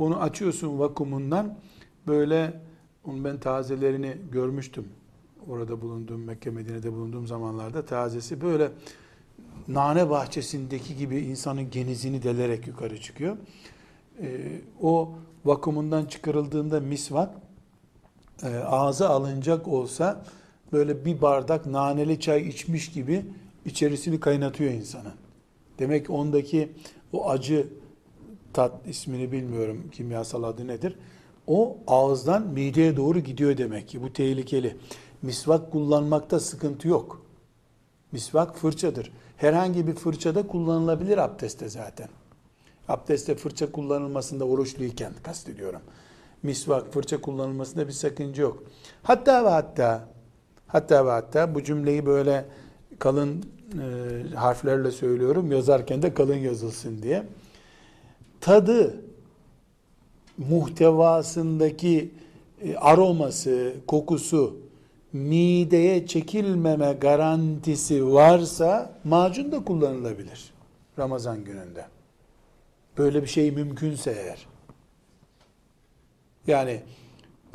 Speaker 1: Onu açıyorsun vakumundan böyle onu ben tazelerini görmüştüm. Orada bulunduğum Mekke Medine'de bulunduğum zamanlarda tazesi böyle nane bahçesindeki gibi insanın genizini delerek yukarı çıkıyor. Ee, o vakumundan çıkarıldığında misvak e, ağza alınacak olsa böyle bir bardak naneli çay içmiş gibi içerisini kaynatıyor insanın. Demek ki ondaki o acı tat ismini bilmiyorum kimyasal adı nedir. O ağızdan mideye doğru gidiyor demek ki. Bu tehlikeli. Misvak kullanmakta sıkıntı yok. Misvak fırçadır. Herhangi bir fırçada kullanılabilir abdestte zaten. Abdestte fırça kullanılmasında oruçluyken kastediyorum. Misvak, fırça kullanılmasında bir sakınca yok. Hatta ve hatta hatta ve hatta bu cümleyi böyle kalın e, harflerle söylüyorum. Yazarken de kalın yazılsın diye. Tadı muhtevasındaki e, aroması, kokusu mideye çekilmeme garantisi varsa macun da kullanılabilir Ramazan gününde. Böyle bir şey mümkünse eğer. Yani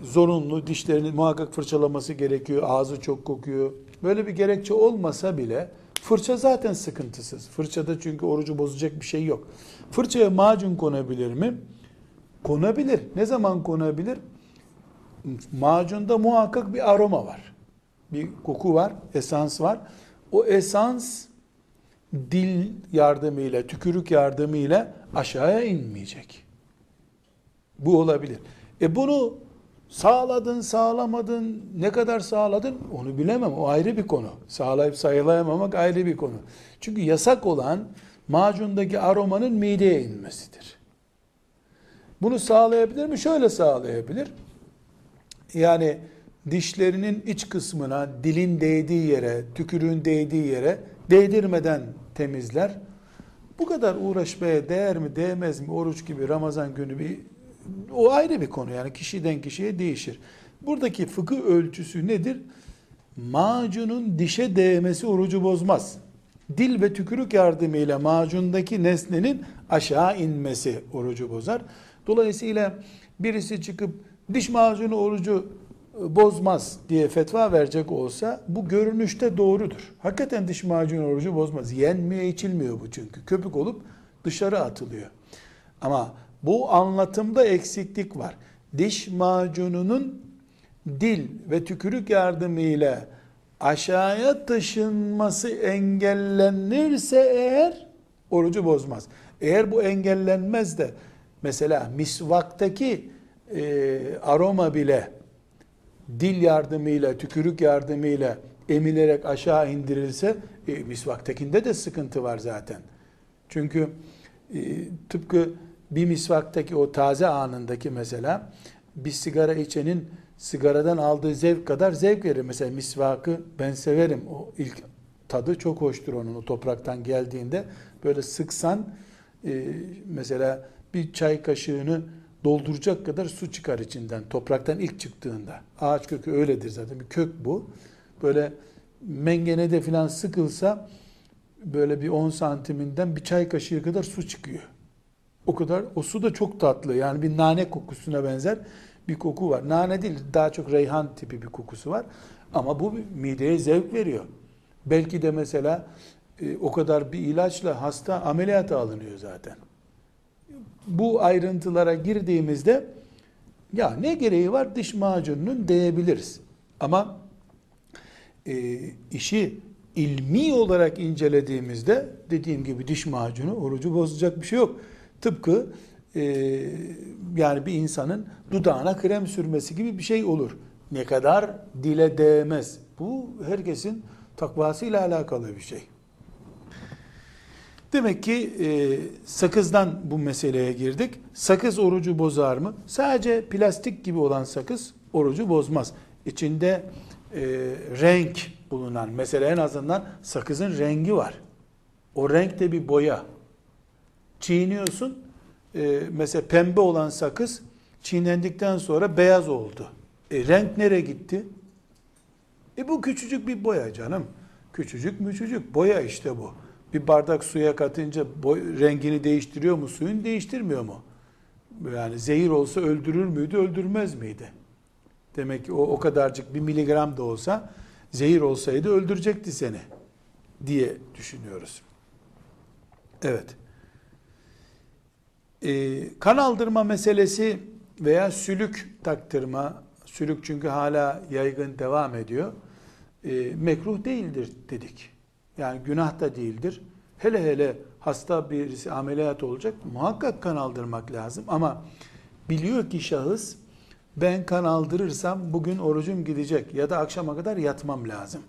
Speaker 1: zorunlu dişlerini muhakkak fırçalaması gerekiyor, ağzı çok kokuyor. Böyle bir gerekçe olmasa bile fırça zaten sıkıntısız. Fırçada çünkü orucu bozacak bir şey yok. Fırçaya macun konabilir mi? Konabilir. Ne zaman konabilir? Macunda muhakkak bir aroma var. Bir koku var, esans var. O esans dil yardımıyla, tükürük yardımıyla aşağıya inmeyecek. Bu olabilir. E bunu sağladın, sağlamadın, ne kadar sağladın onu bilemem. O ayrı bir konu. Sağlayıp sayılayamamak ayrı bir konu. Çünkü yasak olan macundaki aromanın mideye inmesidir. Bunu sağlayabilir mi? Şöyle sağlayabilir. Yani dişlerinin iç kısmına, dilin değdiği yere, tükürüğün değdiği yere değdirmeden temizler. Bu kadar uğraşmaya değer mi, değmez mi oruç gibi Ramazan günü bir o ayrı bir konu yani kişiden kişiye değişir. Buradaki fıkıh ölçüsü nedir? Macunun dişe değmesi orucu bozmaz. Dil ve tükürük yardımıyla macundaki nesnenin aşağı inmesi orucu bozar. Dolayısıyla birisi çıkıp diş macunu orucu e, bozmaz diye fetva verecek olsa bu görünüşte doğrudur. Hakikaten diş macunu orucu bozmaz. Yenmiyor, içilmiyor bu çünkü. Köpük olup dışarı atılıyor. Ama bu anlatımda eksiklik var. Diş macununun dil ve tükürük yardımıyla aşağıya taşınması engellenirse eğer orucu bozmaz. Eğer bu engellenmez de mesela misvaktaki e, aroma bile dil yardımıyla, tükürük yardımıyla emilerek aşağı indirilse e, misvaktakinde de sıkıntı var zaten. Çünkü e, tıpkı bir misvaktaki o taze anındaki mesela bir sigara içenin sigaradan aldığı zevk kadar zevk verir. Mesela misvakı ben severim. O ilk tadı çok hoştur onun o topraktan geldiğinde. Böyle sıksan e, mesela bir çay kaşığını dolduracak kadar su çıkar içinden topraktan ilk çıktığında. Ağaç kökü öyledir zaten bir kök bu. Böyle mengenede filan sıkılsa böyle bir 10 santiminden bir çay kaşığı kadar su çıkıyor. O kadar o su da çok tatlı yani bir nane kokusuna benzer bir koku var. Nane değil daha çok reyhan tipi bir kokusu var. Ama bu mideye zevk veriyor. Belki de mesela e, o kadar bir ilaçla hasta ameliyata alınıyor zaten bu ayrıntılara girdiğimizde ya ne gereği var diş macununun diyebiliriz. Ama e, işi ilmi olarak incelediğimizde dediğim gibi diş macunu orucu bozacak bir şey yok. Tıpkı e, yani bir insanın dudağına krem sürmesi gibi bir şey olur. Ne kadar dile değmez. Bu herkesin takvasıyla alakalı bir şey. Demek ki e, sakızdan bu meseleye girdik. Sakız orucu bozar mı? Sadece plastik gibi olan sakız orucu bozmaz. İçinde e, renk bulunan, mesela en azından sakızın rengi var. O renk de bir boya. Çiğniyorsun, e, mesela pembe olan sakız çiğnendikten sonra beyaz oldu. E, renk nereye gitti? E bu küçücük bir boya canım. Küçücük müçücük boya işte bu bir bardak suya katınca boy, rengini değiştiriyor mu suyun değiştirmiyor mu? Yani zehir olsa öldürür müydü öldürmez miydi? Demek ki o, o kadarcık bir miligram da olsa zehir olsaydı öldürecekti seni diye düşünüyoruz. Evet. Ee, kan aldırma meselesi veya sülük taktırma, sülük çünkü hala yaygın devam ediyor. Ee, mekruh değildir dedik. Yani günah da değildir. Hele hele hasta birisi ameliyat olacak muhakkak kan aldırmak lazım ama biliyor ki şahıs ben kan aldırırsam bugün orucum gidecek ya da akşama kadar yatmam lazım.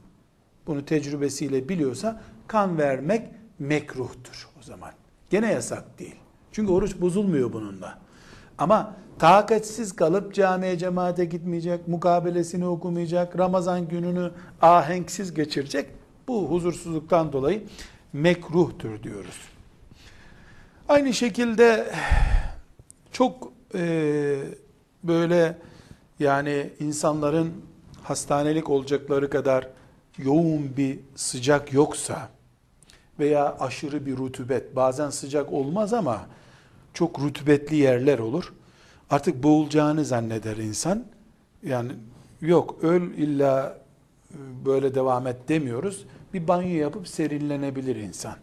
Speaker 1: Bunu tecrübesiyle biliyorsa kan vermek mekruhtur o zaman. Gene yasak değil. Çünkü oruç bozulmuyor bununla. Ama takatsiz kalıp camiye cemaate gitmeyecek, mukabelesini okumayacak, Ramazan gününü ahenksiz geçirecek. Bu huzursuzluktan dolayı mekruhtur diyoruz. Aynı şekilde çok e, böyle yani insanların hastanelik olacakları kadar yoğun bir sıcak yoksa veya aşırı bir rutubet, bazen sıcak olmaz ama çok rutubetli yerler olur. Artık boğulacağını zanneder insan. Yani yok öl illa e, böyle devam et demiyoruz. Bir banyo yapıp serinlenebilir insan.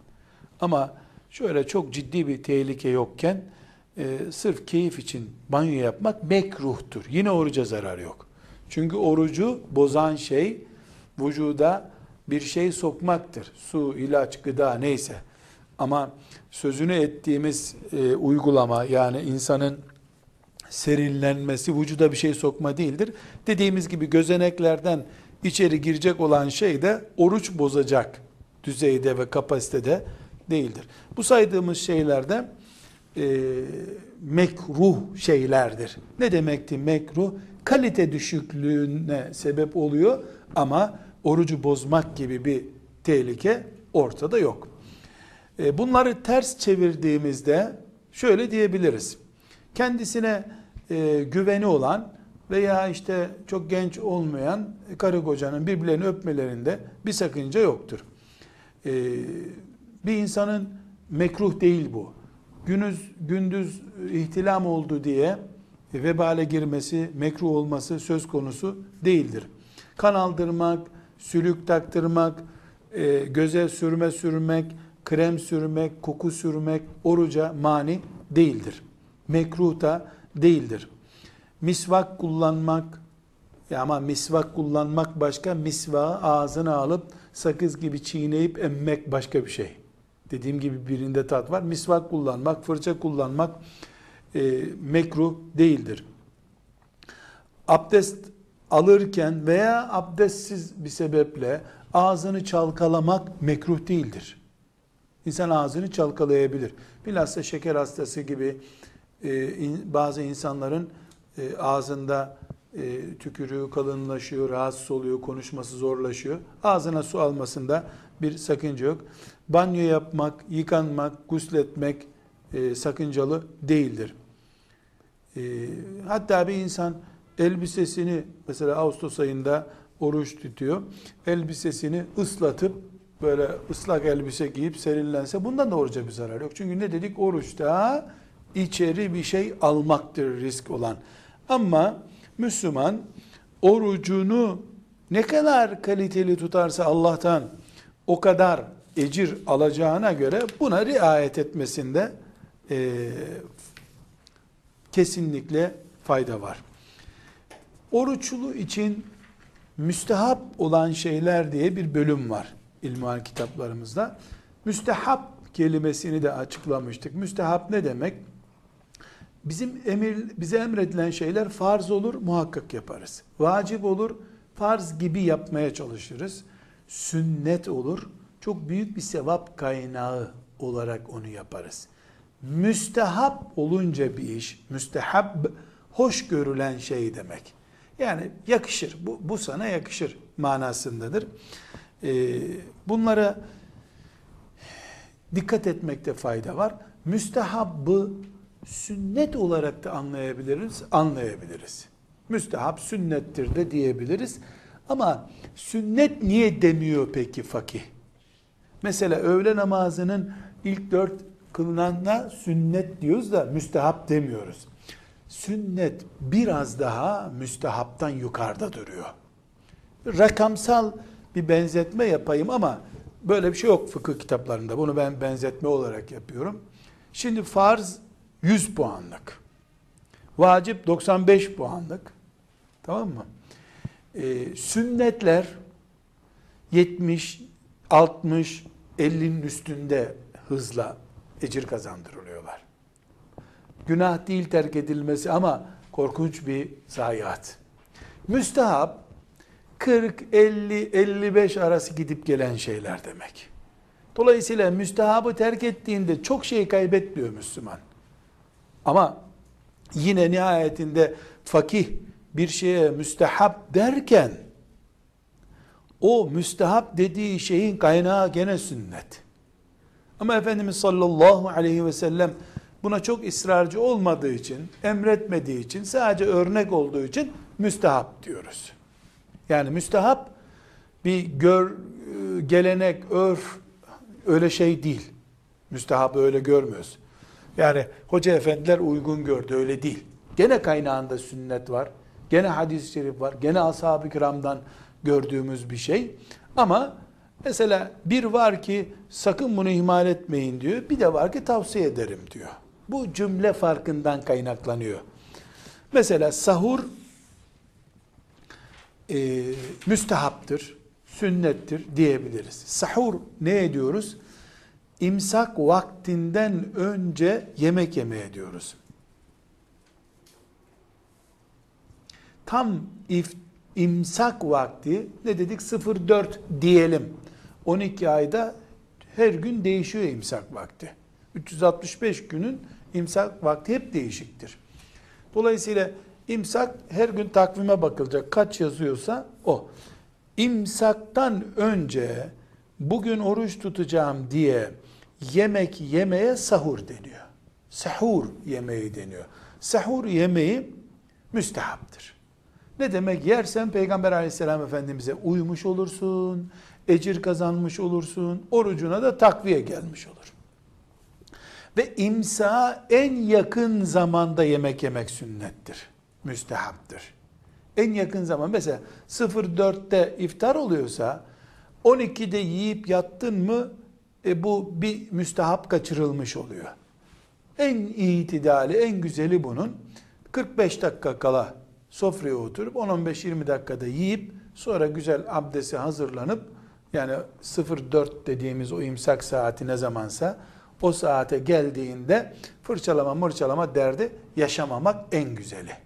Speaker 1: Ama şöyle çok ciddi bir tehlike yokken e, sırf keyif için banyo yapmak mekruhtur. Yine oruca zarar yok. Çünkü orucu bozan şey vücuda bir şey sokmaktır. Su, ilaç, gıda neyse. Ama sözünü ettiğimiz e, uygulama yani insanın serinlenmesi vücuda bir şey sokma değildir. Dediğimiz gibi gözeneklerden içeri girecek olan şey de oruç bozacak düzeyde ve kapasitede değildir. Bu saydığımız şeylerde e, mekruh şeylerdir. Ne demekti mekruh? Kalite düşüklüğüne sebep oluyor ama orucu bozmak gibi bir tehlike ortada yok. E, bunları ters çevirdiğimizde şöyle diyebiliriz. Kendisine e, güveni olan veya işte çok genç olmayan karı kocanın birbirlerini öpmelerinde bir sakınca yoktur. E, bir insanın mekruh değil bu. Günüz, gündüz ihtilam oldu diye vebale girmesi, mekruh olması söz konusu değildir. Kan aldırmak, sülük taktırmak, göze sürme sürmek, krem sürmek, koku sürmek oruca mani değildir. Mekruh da değildir. Misvak kullanmak, ya ama misvak kullanmak başka, misvağı ağzına alıp sakız gibi çiğneyip emmek başka bir şey. Dediğim gibi birinde tat var. Misvak kullanmak, fırça kullanmak e, mekruh değildir. Abdest alırken veya abdestsiz bir sebeple ağzını çalkalamak mekruh değildir. İnsan ağzını çalkalayabilir. Bilhassa şeker hastası gibi e, bazı insanların e, ağzında e, tükürüğü kalınlaşıyor, rahatsız oluyor, konuşması zorlaşıyor. Ağzına su almasında bir sakınca yok. Banyo yapmak, yıkanmak, gusletmek sakıncalı değildir. Hatta bir insan elbisesini mesela Ağustos ayında oruç tutuyor. Elbisesini ıslatıp böyle ıslak elbise giyip serinlense bundan da oruca bir zarar yok. Çünkü ne dedik? Oruçta içeri bir şey almaktır risk olan. Ama Müslüman orucunu ne kadar kaliteli tutarsa Allah'tan o kadar ecir alacağına göre buna riayet etmesinde e, kesinlikle fayda var. Oruçlu için müstehap olan şeyler diye bir bölüm var ilmihal kitaplarımızda. Müstehap kelimesini de açıklamıştık. Müstehap ne demek? Bizim emir bize emredilen şeyler farz olur, muhakkak yaparız. Vacip olur, farz gibi yapmaya çalışırız. Sünnet olur, çok büyük bir sevap kaynağı olarak onu yaparız. Müstehap olunca bir iş, müstehab hoş görülen şey demek. Yani yakışır, bu, bu sana yakışır manasındadır. Ee, bunlara dikkat etmekte fayda var. Müstehabbı sünnet olarak da anlayabiliriz, anlayabiliriz. Müstehap sünnettir de diyebiliriz. Ama sünnet niye demiyor peki fakih? Mesela öğle namazının ilk dört kılınanla sünnet diyoruz da müstehap demiyoruz. Sünnet biraz daha müstehaptan yukarıda duruyor. Rakamsal bir benzetme yapayım ama böyle bir şey yok fıkıh kitaplarında. Bunu ben benzetme olarak yapıyorum. Şimdi farz 100 puanlık. Vacip 95 puanlık. Tamam mı? Ee, sünnetler 70, 60, 50'nin üstünde hızla ecir kazandırılıyorlar. Günah değil terk edilmesi ama korkunç bir zayiat. Müstehap 40, 50, 55 arası gidip gelen şeyler demek. Dolayısıyla müstehabı terk ettiğinde çok şey kaybetmiyor Müslüman. Ama yine nihayetinde fakih bir şeye müstehap derken o müstehap dediği şeyin kaynağı gene sünnet. Ama Efendimiz sallallahu aleyhi ve sellem buna çok ısrarcı olmadığı için, emretmediği için, sadece örnek olduğu için müstehap diyoruz. Yani müstehap bir gör, gelenek, örf öyle şey değil. Müstehap öyle görmüyoruz. Yani hoca efendiler uygun gördü öyle değil. Gene kaynağında sünnet var. Gene hadis-i şerif var. Gene ashab-ı kiramdan gördüğümüz bir şey. Ama mesela bir var ki sakın bunu ihmal etmeyin diyor. Bir de var ki tavsiye ederim diyor. Bu cümle farkından kaynaklanıyor. Mesela sahur e, müstehaptır, sünnettir diyebiliriz. Sahur ne ediyoruz? İmsak vaktinden önce yemek yemeye diyoruz. Tam if, imsak vakti ne dedik 04 diyelim. 12 ayda her gün değişiyor imsak vakti. 365 günün imsak vakti hep değişiktir. Dolayısıyla imsak her gün takvime bakılacak. Kaç yazıyorsa o. İmsaktan önce bugün oruç tutacağım diye yemek yemeye sahur deniyor. Sahur yemeği deniyor. Sahur yemeği müstehaptır. Ne demek? Yersen Peygamber aleyhisselam efendimize uymuş olursun, ecir kazanmış olursun, orucuna da takviye gelmiş olur. Ve imsa en yakın zamanda yemek yemek sünnettir, müstehaptır. En yakın zaman mesela 04'te iftar oluyorsa 12'de yiyip yattın mı e bu bir müstehap kaçırılmış oluyor. En itidali, en güzeli bunun 45 dakika kala sofraya oturup 10-15-20 dakikada yiyip sonra güzel abdesti hazırlanıp yani 04 dediğimiz o imsak saati ne zamansa o saate geldiğinde fırçalama mırçalama derdi yaşamamak en güzeli.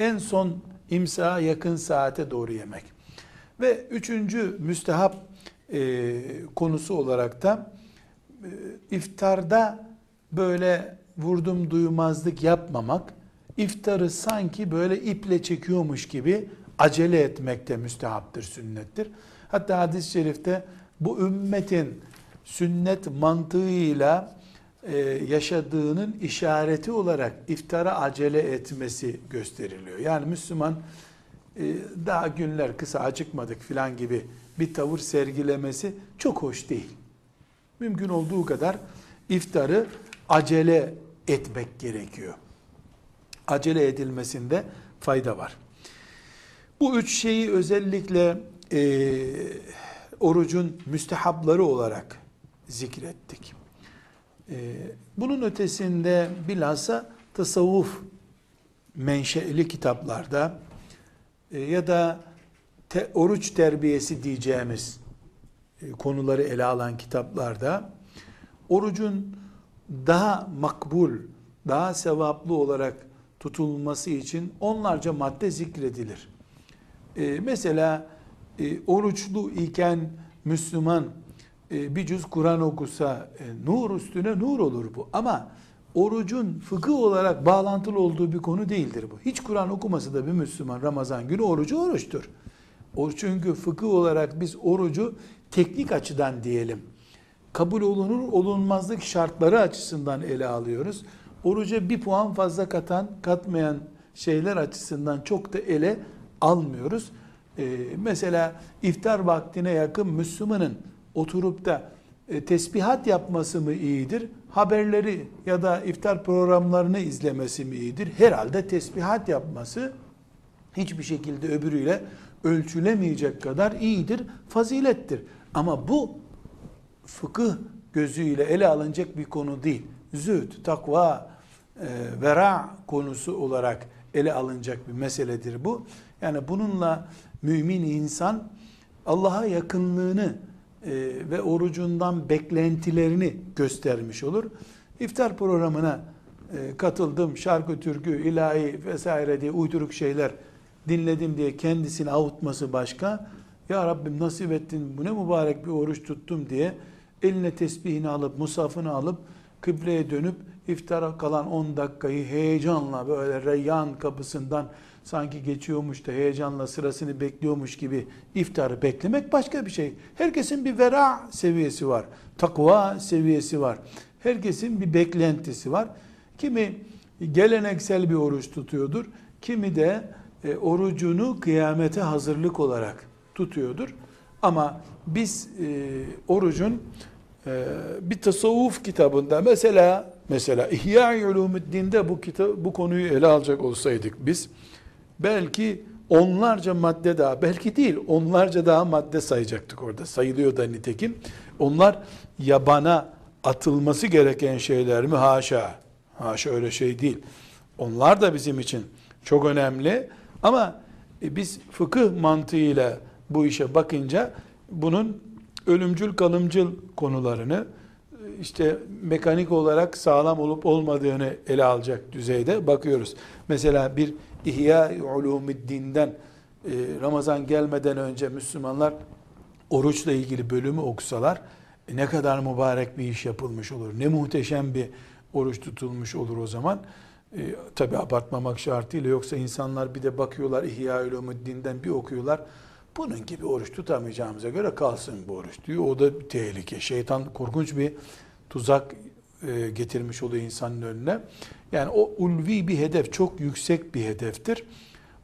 Speaker 1: En son imsağa yakın saate doğru yemek. Ve üçüncü müstehap e, konusu olarak da e, iftarda böyle vurdum duymazlık yapmamak, iftarı sanki böyle iple çekiyormuş gibi acele etmek de müstehaptır, sünnettir. Hatta hadis-i şerifte bu ümmetin sünnet mantığıyla e, yaşadığının işareti olarak iftara acele etmesi gösteriliyor. Yani Müslüman e, daha günler kısa acıkmadık filan gibi bir tavır sergilemesi çok hoş değil. Mümkün olduğu kadar iftarı acele etmek gerekiyor. Acele edilmesinde fayda var. Bu üç şeyi özellikle e, orucun müstehapları olarak zikrettik. E, bunun ötesinde bilhassa tasavvuf menşeli kitaplarda e, ya da te, oruç terbiyesi diyeceğimiz e, konuları ele alan kitaplarda orucun daha makbul, daha sevaplı olarak tutulması için onlarca madde zikredilir. E, mesela e, oruçlu iken Müslüman bir cüz Kur'an okusa e, nur üstüne nur olur bu. Ama orucun fıkıh olarak bağlantılı olduğu bir konu değildir bu. Hiç Kur'an okuması da bir Müslüman Ramazan günü orucu oruçtur. O çünkü fıkıh olarak biz orucu teknik açıdan diyelim. Kabul olunur olunmazlık şartları açısından ele alıyoruz. Oruca bir puan fazla katan, katmayan şeyler açısından çok da ele almıyoruz. Ee, mesela iftar vaktine yakın Müslümanın oturup da e, tesbihat yapması mı iyidir? Haberleri ya da iftar programlarını izlemesi mi iyidir? Herhalde tesbihat yapması hiçbir şekilde öbürüyle ölçülemeyecek kadar iyidir, fazilettir. Ama bu fıkıh gözüyle ele alınacak bir konu değil. Zühd, takva, e, vera konusu olarak ele alınacak bir meseledir bu. Yani bununla mümin insan Allah'a yakınlığını e, ve orucundan beklentilerini göstermiş olur. İftar programına e, katıldım, şarkı, türkü, ilahi vesaire diye uyduruk şeyler dinledim diye kendisini avutması başka. Ya Rabbim nasip ettin bu ne mübarek bir oruç tuttum diye eline tesbihini alıp, musafını alıp kıbleye dönüp iftara kalan 10 dakikayı heyecanla böyle reyyan kapısından sanki geçiyormuş da heyecanla sırasını bekliyormuş gibi iftarı beklemek başka bir şey. Herkesin bir vera seviyesi var. Takva seviyesi var. Herkesin bir beklentisi var. Kimi geleneksel bir oruç tutuyordur. Kimi de e, orucunu kıyamete hazırlık olarak tutuyordur. Ama biz e, orucun e, bir tasavvuf kitabında mesela mesela İhya-i Ulumuddin'de bu kitap bu konuyu ele alacak olsaydık biz belki onlarca madde daha belki değil onlarca daha madde sayacaktık orada. Sayılıyor da nitekim. Onlar yabana atılması gereken şeyler mi? Haşa. Haşa öyle şey değil. Onlar da bizim için çok önemli. Ama e, biz fıkıh mantığıyla bu işe bakınca bunun ölümcül kalımcıl konularını işte mekanik olarak sağlam olup olmadığını ele alacak düzeyde bakıyoruz. Mesela bir İhya Ulumiddin'den e, Ramazan gelmeden önce Müslümanlar oruçla ilgili bölümü okusalar e, ne kadar mübarek bir iş yapılmış olur. Ne muhteşem bir oruç tutulmuş olur o zaman. E, Tabi abartmamak şartıyla yoksa insanlar bir de bakıyorlar İhya Ulumiddin'den bir okuyorlar. Bunun gibi oruç tutamayacağımıza göre kalsın bu oruç diyor. O da bir tehlike. Şeytan korkunç bir tuzak e, getirmiş oluyor insanın önüne. Yani o ulvi bir hedef, çok yüksek bir hedeftir.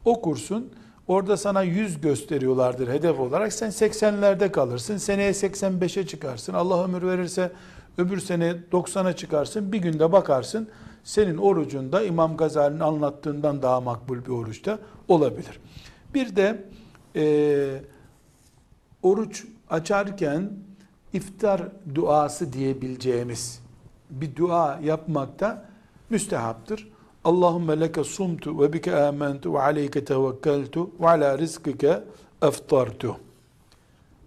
Speaker 1: O kursun, orada sana 100 gösteriyorlardır hedef olarak. Sen 80'lerde kalırsın, seneye 85'e çıkarsın. Allah ömür verirse öbür sene 90'a çıkarsın. Bir günde bakarsın, senin orucunda İmam Gazali'nin anlattığından daha makbul bir oruçta olabilir. Bir de e, oruç açarken iftar duası diyebileceğimiz bir dua yapmakta müstehaptır. Allahümme leke sumtu ve bike amentu ve aleyke tevekkeltu ve ala rizkike eftartu.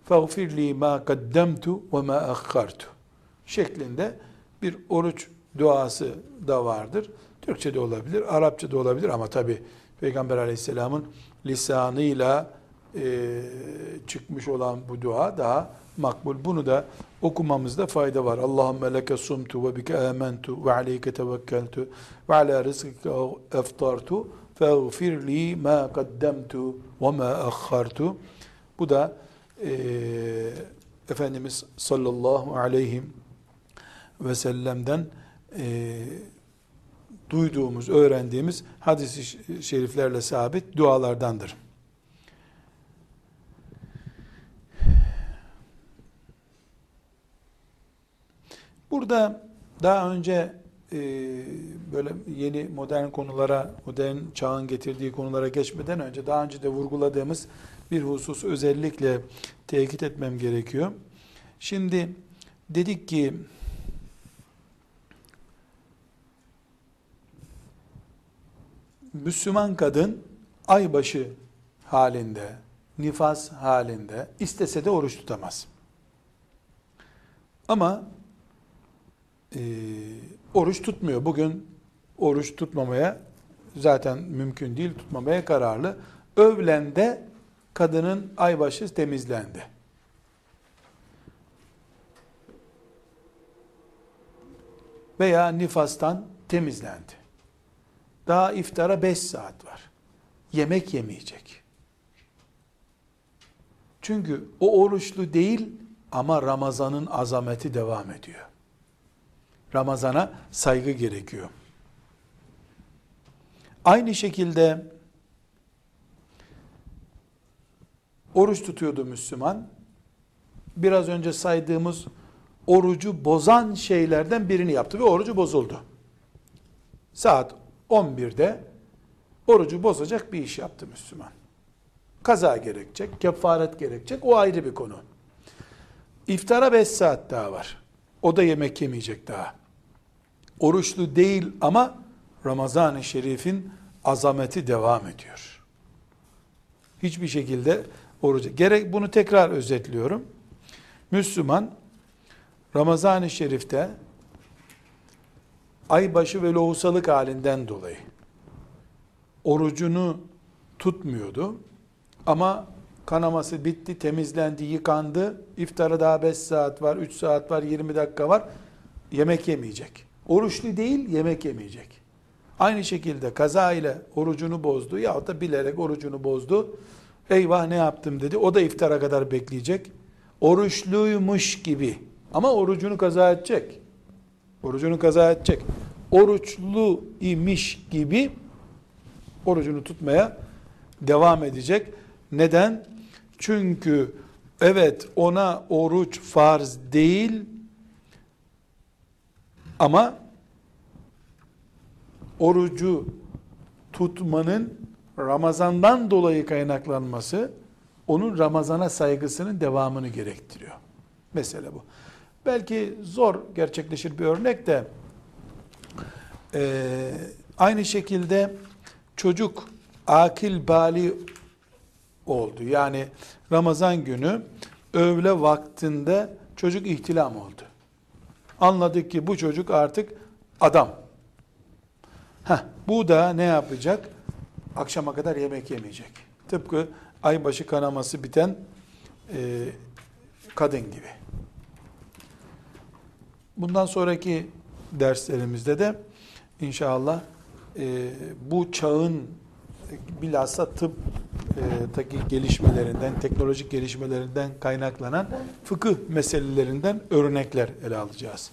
Speaker 1: Fagfir li ma kaddemtu ve ma akhartu. Şeklinde bir oruç duası da vardır. Türkçe de olabilir, Arapça da olabilir ama tabi Peygamber aleyhisselamın lisanıyla e, çıkmış olan bu dua daha makbul. Bunu da okumamızda fayda var. Allahümme leke sumtu ve bike amentu ve aleyke tevekkeltu ve ala rizkike eftartu feğfir li ma kaddemtu ve ma akhartu. Bu da e, Efendimiz sallallahu aleyhi ve sellem'den e, duyduğumuz, öğrendiğimiz hadis-i şeriflerle sabit dualardandır. Burada daha önce e, böyle yeni modern konulara, modern çağın getirdiği konulara geçmeden önce daha önce de vurguladığımız bir husus özellikle tekit etmem gerekiyor. Şimdi dedik ki Müslüman kadın aybaşı halinde, nifas halinde istese de oruç tutamaz. Ama e, oruç tutmuyor. Bugün oruç tutmamaya zaten mümkün değil, tutmamaya kararlı. Övlende kadının aybaşı temizlendi. Veya nifastan temizlendi. Daha iftara 5 saat var. Yemek yemeyecek. Çünkü o oruçlu değil ama Ramazan'ın azameti devam ediyor. Ramazana saygı gerekiyor. Aynı şekilde oruç tutuyordu Müslüman. Biraz önce saydığımız orucu bozan şeylerden birini yaptı ve orucu bozuldu. Saat 11'de orucu bozacak bir iş yaptı Müslüman. Kaza gerekecek, kefaret gerekecek o ayrı bir konu. İftara 5 saat daha var. O da yemek yemeyecek daha. Oruçlu değil ama Ramazan-ı Şerif'in azameti devam ediyor. Hiçbir şekilde orucu. Gerek bunu tekrar özetliyorum. Müslüman Ramazan-ı Şerif'te aybaşı ve lohusalık halinden dolayı orucunu tutmuyordu. Ama kanaması bitti, temizlendi, yıkandı. İftara daha 5 saat var, 3 saat var, 20 dakika var. Yemek yemeyecek. Oruçlu değil, yemek yemeyecek. Aynı şekilde kaza ile orucunu bozdu ya da bilerek orucunu bozdu. Eyvah ne yaptım dedi. O da iftara kadar bekleyecek. Oruçluymuş gibi. Ama orucunu kaza edecek. Orucunu kaza edecek. Oruçlu imiş gibi orucunu tutmaya devam edecek. Neden? Çünkü evet ona oruç farz değil ama orucu tutmanın Ramazandan dolayı kaynaklanması onun Ramazana saygısının devamını gerektiriyor. Mesele bu. Belki zor gerçekleşir bir örnek de e, aynı şekilde çocuk akil bali oldu. Yani Ramazan günü öğle vaktinde çocuk ihtilam oldu. Anladık ki bu çocuk artık adam. Heh, bu da ne yapacak? Akşama kadar yemek yemeyecek. Tıpkı aybaşı kanaması biten e, kadın gibi. Bundan sonraki derslerimizde de inşallah e, bu çağın bilhassa tıp e, taki gelişmelerinden, teknolojik gelişmelerinden kaynaklanan fıkıh meselelerinden örnekler ele alacağız.